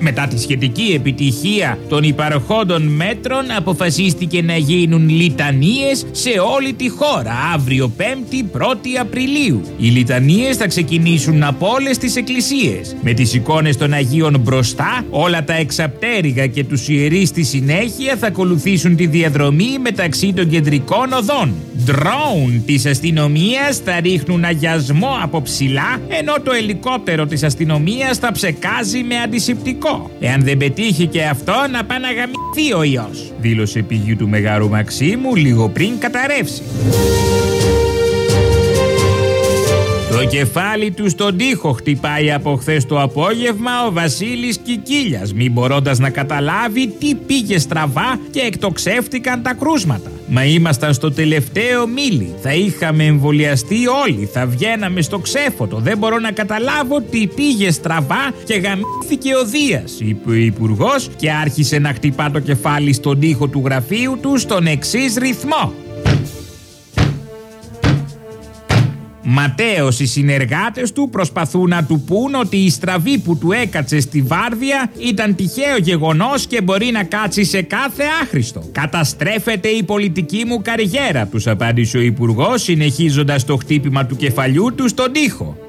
μετά τη σχετική επιτυχία των υπαρχόντων μέτρων αποφασίστηκε να γίνουν λιτανίες σε όλη τη χώρα αύριο 5η 1η Απριλίου. Οι λιτανίες θα ξεκινήσουν από όλες τις εκκλησίες με τις εικόνες των Αγίων μπροστά, όλα τα εξαπτέρυγα και τους ιερείς στη συνέχεια θα ακολουθήσουν τη διαδρομή μεταξύ των κεντρικών οδών. Ντρόουν της αστυνομίας θα ρίχνουν αγιασμό από ψηλά ενώ το ελικόπτερο της αστυνομίας θα ψεκάζει με αντισηπτικό. Εάν δεν πετύχει και αυτό να πάει να γαμηθεί ο ιός, δήλωσε πηγή του Μεγάρου Μαξίμου λίγο πριν καταρρεύσει. Το κεφάλι του στον τοίχο χτυπάει από χθες το απόγευμα ο Βασίλης Κικίλιας μην μπορώντας να καταλάβει τι πήγε στραβά και εκτοξεύτηκαν τα κρούσματα. Μα ήμασταν στο τελευταίο μίλι. Θα είχαμε εμβολιαστεί όλοι. Θα βγαίναμε στο ξέφωτο. Δεν μπορώ να καταλάβω τι πήγε στραβά και γαμήθηκε ο Δίας, είπε ο Υπουργός και άρχισε να χτυπά το κεφάλι στον τοίχο του γραφείου του στον εξής ρυθμό. Ματέος οι συνεργάτες του προσπαθούν να του πούν ότι η στραβή που του έκατσε στη βάρδια ήταν τυχαίο γεγονός και μπορεί να κάτσει σε κάθε άχρηστο. Καταστρέφεται η πολιτική μου καριέρα, τους απάντησε ο υπουργός συνεχίζοντας το χτύπημα του κεφαλιού του στον τοίχο.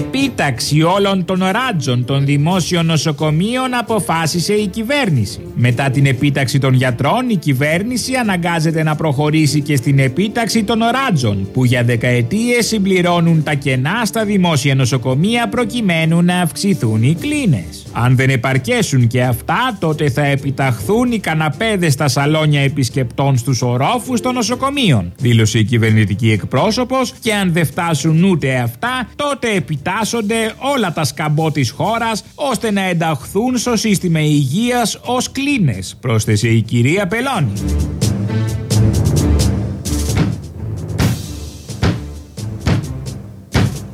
Επίταξη όλων των ράτζων των δημόσιων νοσοκομείων αποφάσισε η κυβέρνηση. Μετά την επίταξη των γιατρών, η κυβέρνηση αναγκάζεται να προχωρήσει και στην επίταξη των ράτζων, που για δεκαετίες συμπληρώνουν τα κενά στα δημόσια νοσοκομεία προκειμένου να αυξηθούν οι κλίνες. Αν δεν επαρκέσουν και αυτά, τότε θα επιταχθούν οι καναπέδες στα σαλόνια επισκεπτών στους ορόφους των νοσοκομείων, δήλωσε η κυβερνητική εκπρόσωπος και αν δεν φτάσουν ούτε αυτά, τότε επιτάσσονται όλα τα σκαμπό της χώρας ώστε να ενταχθούν στο σύστημα υγείας ως κλίνες, πρόσθεσε η κυρία Πελώνη.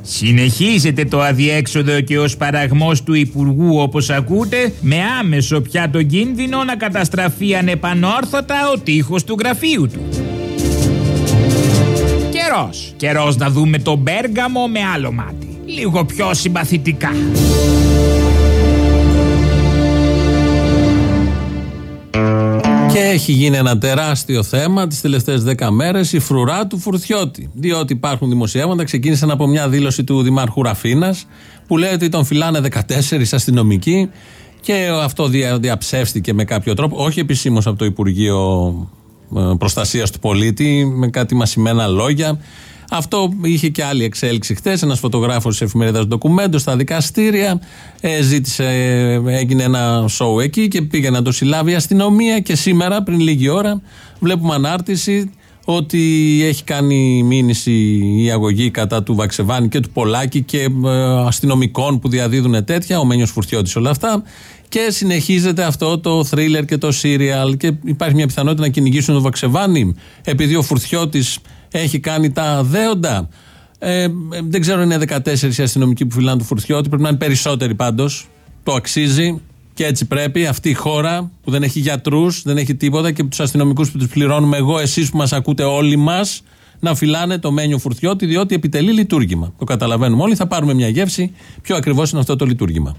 Συνεχίζεται το αδιέξοδο και ο σπαραγμός του Υπουργού όπως ακούτε με άμεσο πια τον κίνδυνο να καταστραφεί ανεπανόρθωτα ο τείχος του γραφείου του. Καιρός. Καιρός να δούμε τον Μπέργαμο με άλλο μάτι. Λίγο πιο συμπαθητικά. Και έχει γίνει ένα τεράστιο θέμα τις τελευταίες δέκα μέρες η φρουρά του Φουρτιώτη. Διότι υπάρχουν δημοσιεύματα, ξεκίνησαν από μια δήλωση του Δημάρχου Ραφίνας που λέει ότι τον φυλάνε 14 αστυνομικοί και αυτό δια, διαψεύστηκε με κάποιο τρόπο, όχι επισήμως από το Υπουργείο Προστασίας του Πολίτη, με κάτι μασημένα λόγια. Αυτό είχε και άλλη εξέλιξη χθες. Ένας φωτογράφος της εφημερίδας Ντοκουμέντος στα δικαστήρια ε, ζήτησε, έγινε ένα σοου εκεί και πήγε να το συλλάβει η αστυνομία. Και σήμερα, πριν λίγη ώρα, βλέπουμε ανάρτηση ότι έχει κάνει μήνυση η αγωγή κατά του Βαξεβάνη και του Πολάκη και ε, αστυνομικών που διαδίδουν τέτοια, ο Μένιος Φουρτιώτης όλα αυτά και συνεχίζεται αυτό το θρίλερ και το σύριαλ και υπάρχει μια πιθανότητα να κυνηγήσουν τον Βαξεβάνη επειδή ο Φουρτιώτης έχει κάνει τα δέοντα. Ε, δεν ξέρω αν είναι 14 οι αστυνομικοί που φυλάνε του Φουρτιώτη, πρέπει να είναι περισσότεροι πάντως, το αξίζει. Και έτσι πρέπει αυτή η χώρα που δεν έχει γιατρούς, δεν έχει τίποτα και τους αστυνομικούς που τους πληρώνουμε εγώ, εσείς που μας ακούτε όλοι μας, να φυλάνε το μένιο φουρτιώτη, διότι επιτελεί λειτουργήμα. Το καταλαβαίνουμε όλοι. Θα πάρουμε μια γεύση. Ποιο ακριβώς είναι αυτό το λειτουργήμα.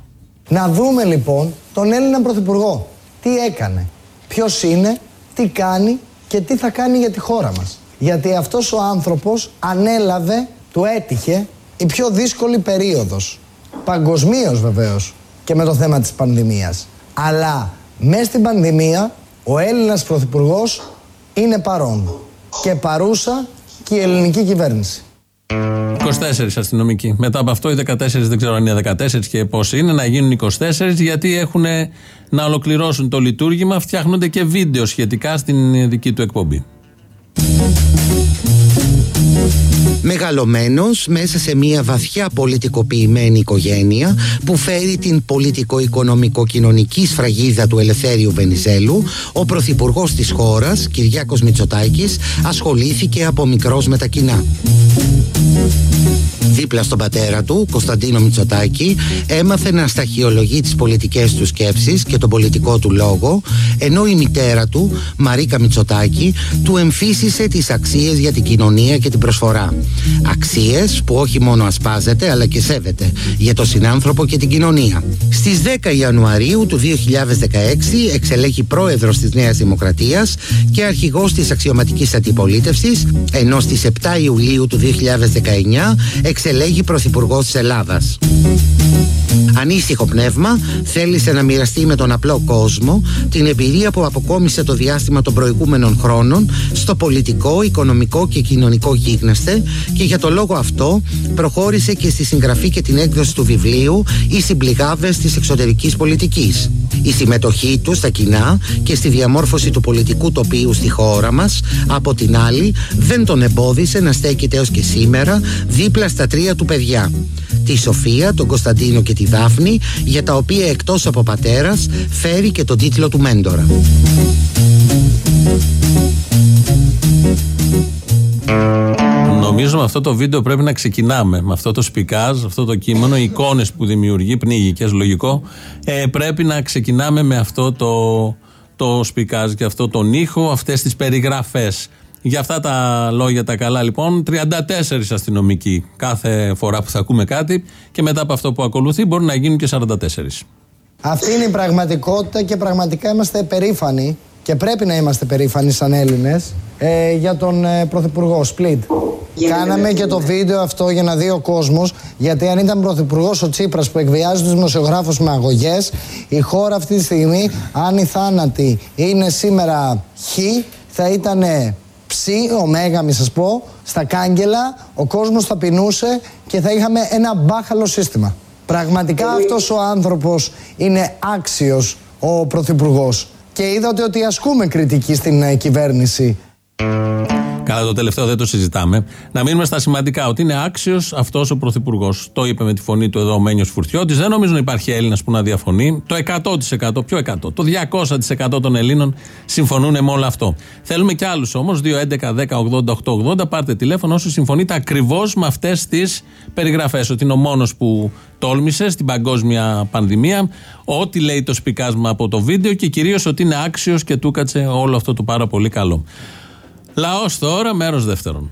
Να δούμε λοιπόν τον Έλληνα Πρωθυπουργό. Τι έκανε, ποιος είναι, τι κάνει και τι θα κάνει για τη χώρα μας. Γιατί αυτός ο άνθρωπος ανέλαβε, του έτυχε η πιο δύσκολη περίοδος. Παγκοσμίως βεβαίως και με το θέμα της πανδημίας. Αλλά μέσα στην πανδημία ο Έλληνας Πρωθυπουργός είναι παρόν και παρούσα και η ελληνική κυβέρνηση. 24 αστυνομικοί. Μετά από αυτό οι 14 δεν ξέρω αν είναι 14 και πώς είναι, να γίνουν 24 γιατί έχουν να ολοκληρώσουν το λειτουργήμα. Φτιάχνονται και βίντεο σχετικά στην δική του εκπομπή. Μεγαλωμένος μέσα σε μια βαθιά πολιτικοποιημένη οικογένεια που φέρει την πολιτικο-οικονομικο-κοινωνική σφραγίδα του Ελευθέριου Βενιζέλου, ο πρωθυπουργός της χώρας, Κυριάκος Μητσοτάκης, ασχολήθηκε από μικρός με τα κοινά. Δίπλα στον πατέρα του, Κωνσταντίνο Μητσοτάκη, έμαθε να σταχυολογεί τις πολιτικές του σκέψεις και τον πολιτικό του λόγο, ενώ η μητέρα του, Μαρίκα Μητσοτάκη, του εμφύσισε τις αξίες για την κοινωνία και την προσφορά. Αξίες που όχι μόνο ασπάζεται αλλά και σέβεται για τον συνάνθρωπο και την κοινωνία. Στις 10 Ιανουαρίου του 2016 εξελέγει πρόεδρος της Νέας Δημοκρατίας και αρχηγός της αξιωματικής αντιπολίτευσης, ενώ στις 7 Ιουλίου του 2019 εξελέγει πρωθυπουργός της Ελλάδας. Ανήσυχο πνεύμα θέλησε να μοιραστεί με τον απλό κόσμο την εμπειρία που αποκόμισε το διάστημα των προηγούμενων χρόνων στο πολιτικό, οικονομικό και κοινωνικό γίγνεσθε και για το λόγο αυτό προχώρησε και στη συγγραφή και την έκδοση του βιβλίου «Οι συμπληγάβες της εξωτερικής πολιτικής». Η συμμετοχή του στα κοινά και στη διαμόρφωση του πολιτικού τοπίου στη χώρα μας, από την άλλη, δεν τον εμπόδισε να στέκεται έως και σήμερα δίπλα στα τρία του παιδιά. Τη Σοφία, τον Κωνσταντίνο και τη Δάφνη, για τα οποία εκτός από πατέρας φέρει και τον τίτλο του Μέντορα. Νομίζω με αυτό το βίντεο πρέπει να ξεκινάμε. Με αυτό το σπικάζ, αυτό το κείμενο, οι εικόνες που δημιουργεί, πνίγηκε, λογικό. Ε, πρέπει να ξεκινάμε με αυτό το, το σπικάζ και αυτό τον ήχο, αυτές τις περιγραφές. Για αυτά τα λόγια τα καλά λοιπόν, 34 αστυνομικοί κάθε φορά που θα ακούμε κάτι και μετά από αυτό που ακολουθεί μπορεί να γίνουν και 44. Αυτή είναι η πραγματικότητα και πραγματικά είμαστε περήφανοι και πρέπει να είμαστε περήφανοι σαν Έλληνες ε, για τον ε, Πρωθυπουργό Σπλίτ. Κάναμε και το βίντεο αυτό για να δει ο κόσμος, γιατί αν ήταν πρωθυπουργός ο Τσίπρας που εκβιάζει τους δημοσιογράφους με αγωγές, η χώρα αυτή τη στιγμή, αν η θάνατη είναι σήμερα χ, θα ήταν ψ, ωμέγα, μη σας πω, στα κάγκελα, ο κόσμος θα πεινούσε και θα είχαμε ένα μπάχαλο σύστημα. Πραγματικά αυτός ο άνθρωπος είναι άξιος ο πρωθυπουργός. Και είδατε ότι ασκούμε κριτική στην ε, κυβέρνηση Καλά, το τελευταίο δεν το συζητάμε. Να μείνουμε στα σημαντικά. Ότι είναι άξιος αυτός ο πρωθυπουργός. Το είπε με τη φωνή του εδώ ο Μένιος Φουρτιώτης. Δεν νομίζω να υπάρχει Έλληνας που να διαφωνεί. Το 100%, πιο 100, το 200% των Ελλήνων συμφωνούν με όλο αυτό. Θέλουμε κι άλλους όμως. 2, 11, 10, 80, 8, 80. Πάρτε τηλέφωνο όσοι συμφωνείτε ακριβώς με αυτές τις περιγραφές. Ότι είναι ο μόνος που τόλμησε στην παγκόσμια πανδημία. Ό,τι λέει το σπικάσμα από το βίντεο και κυρίως ότι είναι άξιος και του κάτσε όλο αυτό το πάρα πολύ καλό. Λαός τώρα, μέρος δεύτερον.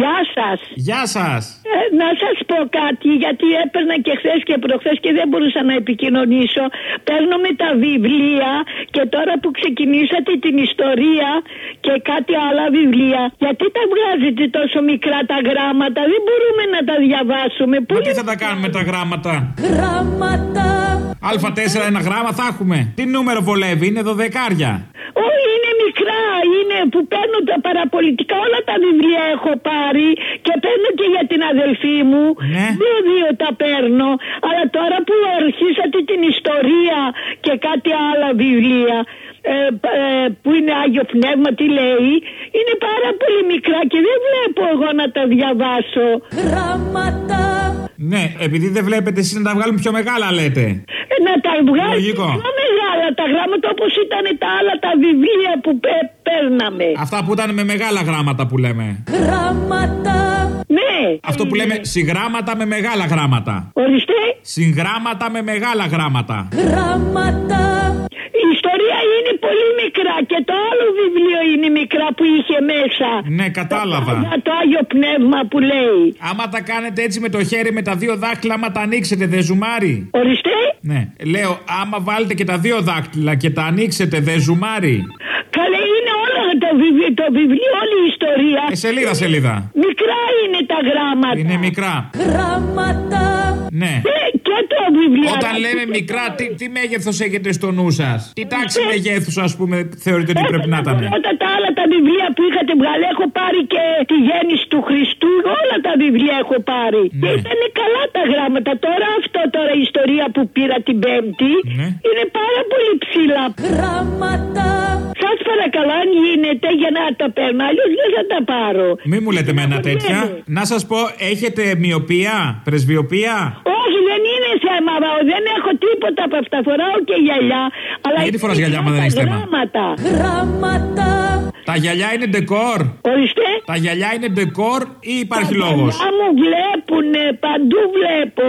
Γεια σας. Γεια σας. Ε, να σας πω κάτι, γιατί έπαιρνα και χθες και προχθές και δεν μπορούσα να επικοινωνήσω. Παίρνω με τα βιβλία και τώρα που ξεκινήσατε την ιστορία και κάτι άλλα βιβλία, γιατί τα βγάζετε τόσο μικρά τα γράμματα, δεν μπορούμε να τα διαβάσουμε. Μα τι θα τα κάνουμε τα γράμματα; Γράμματα. Α4 ένα γράμμα θα έχουμε. Τι νούμερο βολεύει, είναι δωδεκάρια. Όχι, είναι μικρά, είναι που παίρνω τα παραπολιτικά, όλα τα βιβλία έχω πάρει και παίρνω και για την αδελφή μου. Δύο-δύο τα παίρνω. Αλλά τώρα που αρχίσατε την ιστορία και κάτι άλλα βιβλία, ε, ε, που είναι Άγιο Πνεύμα, τι λέει, είναι πάρα πολύ μικρά και δεν βλέπω εγώ να τα διαβάσω. Γράμματα. Ναι, επειδή δεν βλέπετε εσείς να τα βγάλουν πιο μεγάλα λέτε. Ε, να τα βγάλουν Λογικό. πιο μεγάλα τα γράμματα όπως ήταν τα άλλα τα βιβλία που πέ- παίρναμε. Αυτά που ήταν με μεγάλα γράμματα που λέμε. Γράμματα. Ναι. Αυτό που λέμε συγγράμματα με μεγάλα γράμματα. Ορίστε. Συγγράμματα με μεγάλα γράμματα. Γράμματα. Η ιστορία είναι πολύ μικρά και το άλλο βιβλίο είναι μικρά που είχε μέσα. Ναι, κατάλαβα. Για το Άγιο Πνεύμα που λέει. Άμα τα κάνετε έτσι με το χέρι με τα δύο δάχτυλα, άμα τα ανοίξετε, δεν ζουμάρει. Ορίστε. Ναι. Λέω, άμα βάλετε και τα δύο δάχτυλα και τα ανοίξετε, δεν ζουμάρει. Καλέ είναι όλα το βιβλίο, το βιβλίο, όλη η ιστορία. Ε, σελίδα, σελίδα. Μικρά είναι τα γράμματα. Είναι μικρά. Γράμματα. Ναι. Ε, και το βιβλίο. Όταν λέμε μικρά, τι, τι μέγεθο έχετε στο νου σα. Τι τάξη μεγέθου, α πούμε, θεωρείτε ότι πρέπει να ήταν. Όλα τα άλλα τα βιβλία που είχατε βγάλει, έχω πάρει και τη γέννηση του Χριστού. Όλα τα βιβλία έχω πάρει. Και ήταν καλά τα γράμματα. Τώρα αυτό τώρα η ιστορία που πήρα την Πέμπτη είναι πάρα πολύ ψηλά. Γράμματα. Σας παρακαλώ, αν γίνεται για να τα παίρνω, αλλιώς δεν θα τα πάρω. Μην μου λέτε με ένα τέτοια. Να σας πω, έχετε μοιοπία, πρεσβειοπία; Όχι, δεν είναι θέμα. Δεν έχω τίποτα από αυτά. Φοράω και γυαλιά. Αλλά Γιατί φοράς γυαλιά, άμα δεν τα έχεις θέμα; Γράμματα. Γράμματα. Τα γυαλιά είναι ντεκόρ. Ορίστε. Τα γυαλιά είναι ντεκόρ ή υπάρχει Τα λόγος; γυαλιά μου βλέπουνε, παντού βλέπω.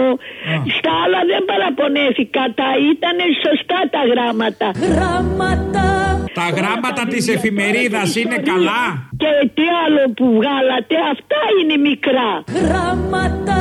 Στα άλλα δεν παραπονέθηκα. Τα ήταν σωστά τα γράμματα. Γράμματα. Τα γράμματα της εφημερίδας είναι καλά. Και τι άλλο που βγάλατε, αυτά είναι μικρά. Γράμματα.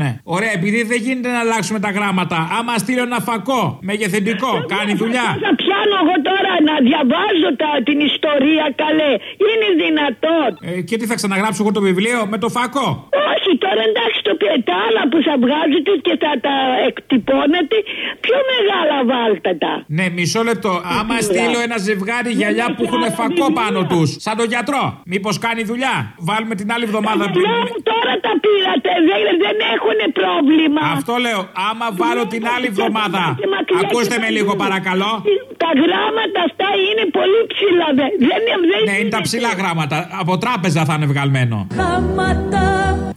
Ναι. Ωραία, επειδή δεν γίνεται να αλλάξουμε τα γράμματα. Άμα στείλω ένα φακό μεγεθυντικό, κάνει δουλειά. Θα πιάνω εγώ τώρα να διαβάζω τα, την ιστορία καλέ. Είναι δυνατόν. Ε, και τι θα ξαναγράψω εγώ το βιβλίο με το φακό; Όχι, τώρα εντάξει το πει, τα άλλα που θα βγάζετε και θα τα εκτυπώνετε, πιο μεγάλα βάλτε τα. Ναι, μισό λεπτό. Άμα στείλω ένα ζευγάρι γυαλιά που έχουν φακό πάνω τους, σαν τον γιατρό, μήπως κάνει δουλειά. Βάλουμε την άλλη εβδομάδα. Τα γυαλιά μου τώρα τα πήρατε, δεν, δεν έχουν πρόβλημα. Αυτό λέω. Άμα βάλω την άλλη εβδομάδα. Ακούστε με λίγο παρακαλώ. Τα γράμματα αυτά είναι πολύ ψηλά. Δεν, δεν, δεν Ναι, είναι τα ψηλά γράμματα. Από τράπεζα θα είναι βγαλμένο. Γράμματα.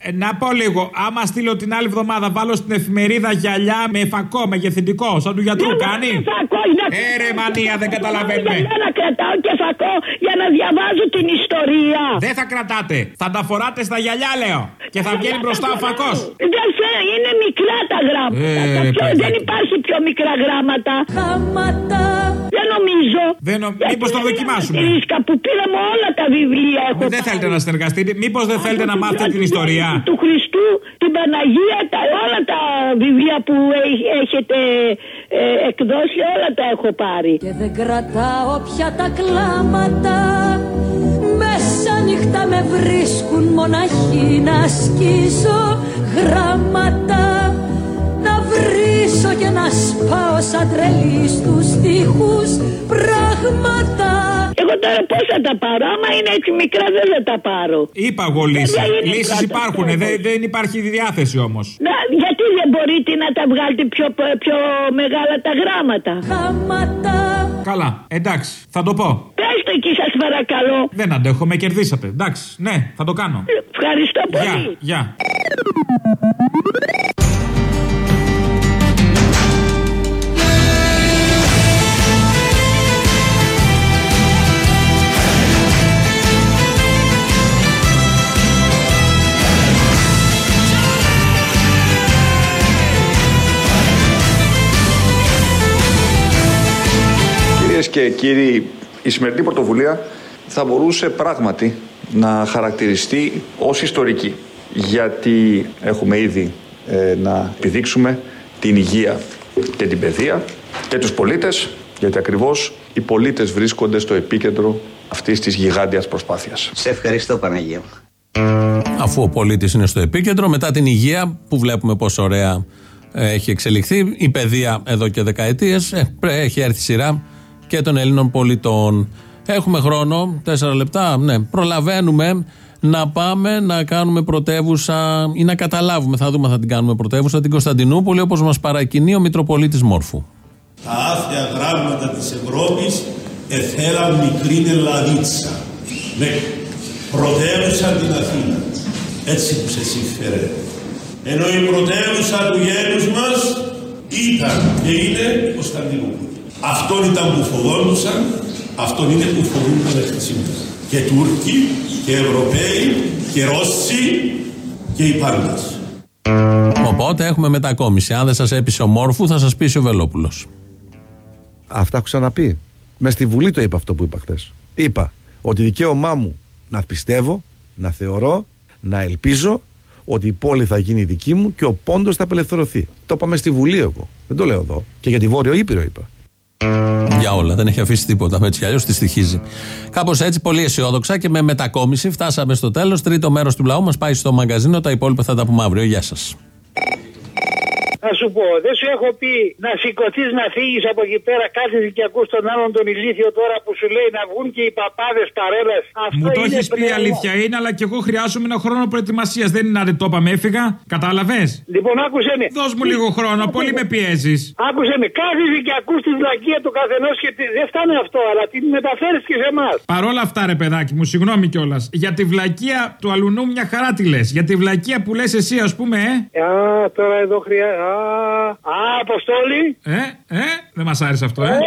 Ε, να πω λίγο, άμα στείλω την άλλη εβδομάδα, βάλω στην εφημερίδα γυαλιά με φακό, μεγεθυντικό, σαν του γιατρού, κάνει; Φακό, να... Ε, ρε, μανία, δεν καταλαβαίνουμε. Για να κρατάω και φακό για να διαβάζω την ιστορία. Δεν θα κρατάτε. Θα τα φοράτε στα γυαλιά, λέω. Και θα βγαίνει μπροστά ο φακός. Δεν ξέρω, είναι μικρά τα γράμματα. Ε, Τα ρε, πιο- παιδάκι. δεν υπάρχει πιο μικρά γράμματα. Γράμματα. Δεν νομίζω. Δεν νο... Μήπως το δοκιμάσουμε. Ρίσκα που πήραμε όλα τα βιβλία. Έχω Δεν θέλετε να συνεργαστείτε. Μήπως δεν θέλετε να μάθετε την ιστορία; του Χριστού, την Παναγία, τα, όλα τα βιβλία που έ- έχετε ε, εκδώσει, όλα τα έχω πάρει. Και δεν κρατάω πια τα κλάματα Μέσα νύχτα με βρίσκουν μοναχή να σκίσω γράμματα Να βρίσω και να σπάω σαν τρελή στους τοίχους πράγματα Εγώ τώρα πώ θα τα πάρω, άμα είναι έτσι μικρά δεν θα τα πάρω. Είπα εγώ λύσει. Βέβαια είναι Λύσεις πρώτα υπάρχουν. αυτό. Δεν, δεν υπάρχει διάθεση όμως. Να, γιατί δεν μπορείτε να τα βγάλετε πιο, πιο μεγάλα τα γράμματα; Γράμματα. Καλά, εντάξει, θα το πω. Πες το εκεί σας παρακαλώ. Δεν αντέχω, με κερδίσατε. Εντάξει, ναι, θα το κάνω. Ευχαριστώ πολύ. Γεια, γεια. Και κύριοι, η σημερινή πρωτοβουλία θα μπορούσε πράγματι να χαρακτηριστεί ως ιστορική. Γιατί έχουμε ήδη ε, να επιδείξουμε την υγεία και την παιδεία και τους πολίτες, γιατί ακριβώς οι πολίτες βρίσκονται στο επίκεντρο αυτής της γιγάντιας προσπάθειας. Σε ευχαριστώ Παναγία. Αφού ο πολίτης είναι στο επίκεντρο, μετά την υγεία που βλέπουμε πόσο ωραία ε, έχει εξελιχθεί, η παιδεία εδώ και δεκαετίες έχει έρθει η σειρά και των Ελλήνων πολιτών. Έχουμε χρόνο, τέσσερα λεπτά. Ναι, προλαβαίνουμε να πάμε να κάνουμε πρωτεύουσα ή να καταλάβουμε, θα δούμε, θα την κάνουμε πρωτεύουσα, την Κωνσταντινούπολη, όπως μας παρακινεί ο Μητροπολίτης Μόρφου. Τα άθια γράμματα της Ευρώπης εθέλαν μικρήν Ελλαδίτσα. Ναι, πρωτεύουσα την Αθήνα. Έτσι που σε συμφέρε. Ενώ η πρωτεύουσα του γένους μας ήταν και είναι η Κωνσταντινούπολη. Αυτόν ήταν που φοβόντουσαν, αυτόν είναι που φοβούνται μέχρι σήμερα. Και Τούρκοι και Ευρωπαίοι και Ρώσοι και οι πάντες. Οπότε έχουμε μετακόμιση. Αν δεν σας έπεισε ο Μόρφου, θα σας πείσει ο Βελόπουλος. Αυτά έχω ξαναπεί. Μες στη Βουλή το είπα αυτό που είπα χθες. Είπα ότι δικαίωμά μου να πιστεύω, να θεωρώ, να ελπίζω ότι η πόλη θα γίνει δική μου και ο πόντος θα απελευθερωθεί. Το είπαμε στη Βουλή εγώ. Δεν το λέω εδώ. Και για τη Βόρειο Ήπειρο είπα. Για όλα. Δεν έχει αφήσει τίποτα. Έτσι κι αλλιώς τη στοιχίζει. Κάπως έτσι, πολύ αισιόδοξα και με μετακόμιση φτάσαμε στο τέλος. Τρίτο μέρος του λαού μας πάει στο μαγκαζίνο. Τα υπόλοιπα θα τα πούμε αύριο. Γεια σας. Να σου πω, δεν σου έχω πει να σηκωθείς να φύγεις από εκεί πέρα, κάθεσαι και ακούς τον άλλον τον ηλίθιο τώρα που σου λέει να βγουν και οι παπάδες παρέλα. Μου το έχεις πει αλήθεια είναι, αλλά και εγώ χρειάζομαι ένα χρόνο προετοιμασίας. Δεν είναι να το είπαμε, έφυγα. Κατάλαβες; Λοιπόν, άκουσε με. Δώσ' μου λίγο χρόνο, πολύ με πιέζεις. Άκουσε με, κάθεσαι και ακούς τη βλακεία του καθενός και τη- δεν φτάνει αυτό, αλλά την μεταφέρεις και σε εμάς. Παρόλα αυτά, ρε παιδάκι μου, συγγνώμη κιόλας. Για τη βλακεία του αλουνού μια χαρά τη λες. Για τη βλακεία που λες εσύ, ας πούμε, ε. Α, τώρα εδώ χρειάζεται. Α, α, Αποστόλη. Ε, ε, δεν μας άρεσε αυτό, ε. Ε,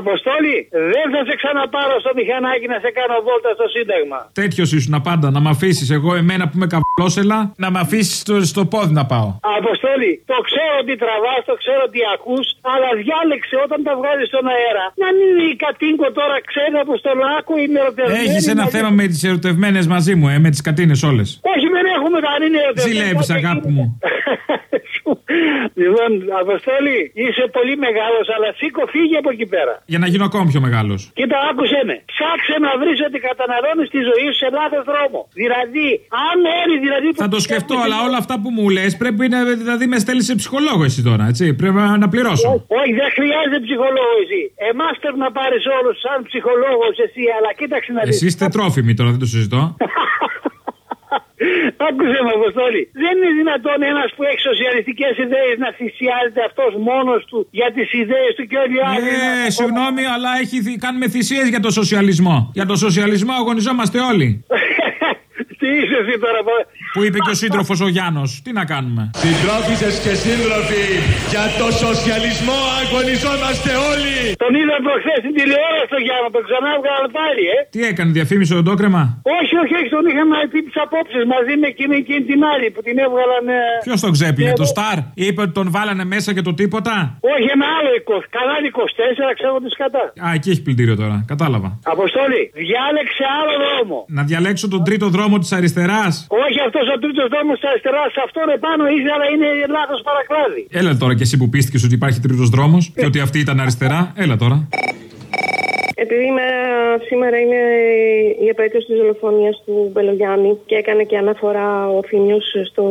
Αποστόλη, δεν θα σε ξαναπάρω στο μηχανάκι να σε κάνω βόλτα στο Σύνταγμα. Τέτοιος ήσουν πάντα. Να μ' αφήσεις εγώ, εμένα που είμαι καβλόσελα, να μ' αφήσεις στο, στο πόδι να πάω. Αποστόλη, το ξέρω ότι τραβάς, το ξέρω ότι ακούς, αλλά διάλεξε όταν τα βγάλει στον αέρα. Να μην είναι η κατίνκο τώρα ξέρει από στον άκου ή με ερωτευμένη. Έχεις ένα μαζί- θέμα με τις ερωτευμένες μαζί μου, ε, με τις κατίνες όλες. Όχι, δεν έχουμε τα αν είναι ερωτευμένη. Ζηλεύει, αγάπη μου. Λοιπόν, Αποστόλη, είσαι πολύ μεγάλος, αλλά σήκω φύγει από εκεί πέρα. Για να γίνω ακόμη πιο μεγάλος. Κοίτα, άκουσε με. Ψάξε να βρεις ότι καταναλώνεις τη ζωή σου σε λάθος δρόμο. Δηλαδή, αν έρει, δηλαδή. Θα το σκεφτώ, αλλά όλα αυτά που μου λες πρέπει να δηλαδή με στέλνεις σε ψυχολόγο εσύ τώρα, έτσι. Πρέπει να πληρώσω. Όχι, δεν χρειάζεται ψυχολόγο εσύ. Εμάς πρέπει να πάρεις όλους σαν ψυχολόγος εσύ, αλλά κοίταξε να δεις. Εσεί είστε τρόφιμοι τώρα, δεν το συζητώ. Άκουσε με, Αποστόλη. Δεν είναι δυνατόν ένας που έχει σοσιαλιστικές ιδέες να θυσιάζεται αυτός μόνος του για τις ιδέες του και όλοι οι άλλοι. Ε, συγγνώμη, αλλά έχει, θυ- κάνουμε θυσίες για το σοσιαλισμό. Για το σοσιαλισμό αγωνιζόμαστε όλοι. Τι είσαι εσύ τώρα, πα- Που είπε και ο σύντροφος ο Γιάννος. Τι να κάνουμε; Συντρόφισσες και σύντροφοι, για το σοσιαλισμό αγωνιζόμαστε όλοι! Τον είδα προχθές στην τηλεόραση το Γιάννο, τον ξανά έβγαλε πάλι, ε. Τι έκανε, διαφήμισε οντόκρεμα. Όχι, όχι, όχι, τον είχαμε πει τις απόψεις μαζί με εκείνη, εκείνη την άλλη που την έβγαλαν. ε, Ποιος τον ξέπλυνε, το Σταρ; Είπε ότι τον βάλανε μέσα και το τίποτα; Όχι, ένα άλλο 20, κανάλι 24, ξέρω τι κατά. Α, εκεί έχει πλυντήριο τώρα. Κατάλαβα. Αποστόλη, διάλεξε άλλο δρόμο. Να διαλέξω τον τρίτο δρόμο της αριστεράς; Όχι αυτός ο τρίτος δρόμος της αριστεράς, αυτόν επάνω είσαι, αλλά είναι λάθος παρακλάδι. Έλα τώρα κι εσύ που πίστηκες ότι υπάρχει τρίτος δρόμος και ότι αυτή ήταν αριστερά. Έλα τώρα. Επειδή είμαι- σήμερα είναι η επέτειος της δολοφονίας του Μπελογιάννη και έκανε και αναφορά ο Φίνιος στο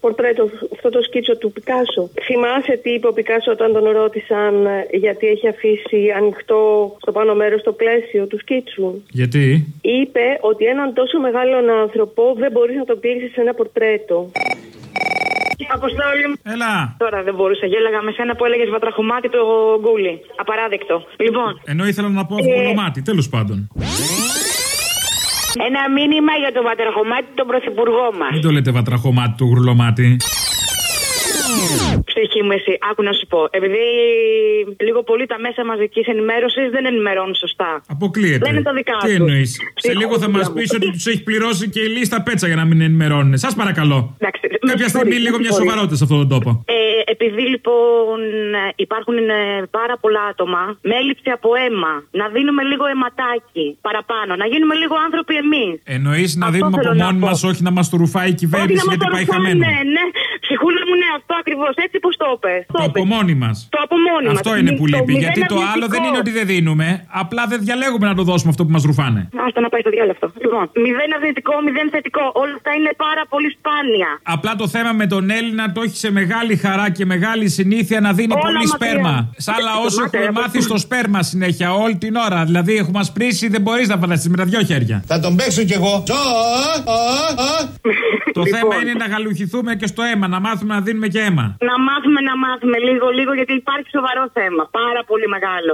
πορτρέτο, αυτό το σκίτσο του Πικάσο. Θυμάσαι τι είπε ο Πικάσο όταν τον ρώτησαν ε, γιατί έχει αφήσει ανοιχτό στο πάνω μέρος το πλαίσιο του σκίτσου; Γιατί; Είπε ότι έναν τόσο μεγάλον άνθρωπο δεν μπορείς να τον κλείσεις σε ένα πορτρέτο. Αποστόλη μου. Έλα. Τώρα δεν μπορούσα. Γέλαγα με σένα που έλεγες βατραχωμάτι το γκούλι. Απαράδεκτο. Λοιπόν, Ενώ ήθελα να πω Ε. βουλωμάτι, τέλος πάντων. ένα μήνυμα για το βατραχωμάτι τον πρωθυπουργό μας. Μην το λέτε βατραχωμάτι το γουρλωμάτι. Ψυχή μου, εσύ, άκου να σου πω. Επειδή λίγο πολύ τα μέσα μαζικής ενημέρωσης δεν ενημερώνουν σωστά. Αποκλείεται. Λένε τα δικά Τι τους. εννοείς; Σε Ψυχούλα λίγο θα μας μου. πεις ότι τους έχει πληρώσει και η λίστα πέτσα για να μην ενημερώνουν. Σας παρακαλώ. Εντάξει, με Κάποια στιγμή συγχωρείς, λίγο με μια συγχωρείς. σοβαρότητα σε αυτόν τον τόπο. Ε, επειδή λοιπόν ε, υπάρχουν ε, πάρα πολλά άτομα με έλλειψη από αίμα, να δίνουμε λίγο αιματάκι παραπάνω, να γίνουμε λίγο άνθρωποι εμείς. Εννοείς να Αυτό δίνουμε από θέλω να μόνοι πω. μας, όχι να μας το ρουφάει η Όχι κυβέρνηση να μας γιατί το πάει ρουφάνε, χαμένο; Ναι, ναι. Ψυχούλα μου, ναι, αυτό ακριβώς έτσι πώ το είπε. Το από μόνοι μας. Το από μόνοι μας. Αυτό είναι που Το λείπει. μηδέν Γιατί το άλλο αρνητικό. δεν είναι ότι δεν δίνουμε. Απλά δεν διαλέγουμε να το δώσουμε αυτό που μας ρουφάνε. Άστα να πάει στο διάλογο αυτό. Λοιπόν, μηδέν αρνητικό, μηδέν θετικό. Όλα αυτά είναι πάρα πολύ σπάνια. Απλά το θέμα με τον Έλληνα το έχει σε μεγάλη χαρά και μεγάλη συνήθεια να δίνει Όλα πολύ μακριά. σπέρμα. Σαν λαό Μακριά, έχουμε μακριά. μάθει στο σπέρμα συνέχεια όλη την ώρα. Δηλαδή έχουμε ασπρίσει, δεν μπορείς να φανταστείς με τα δυο χέρια. Θα τον παίξω κι εγώ. Το Λοιπόν. θέμα είναι να γαλουχηθούμε και στο αίμα, να μάθουμε να δίνουμε και αίμα. Να μάθουμε να μάθουμε λίγο, λίγο, γιατί υπάρχει σοβαρό θέμα. Πάρα πολύ μεγάλο.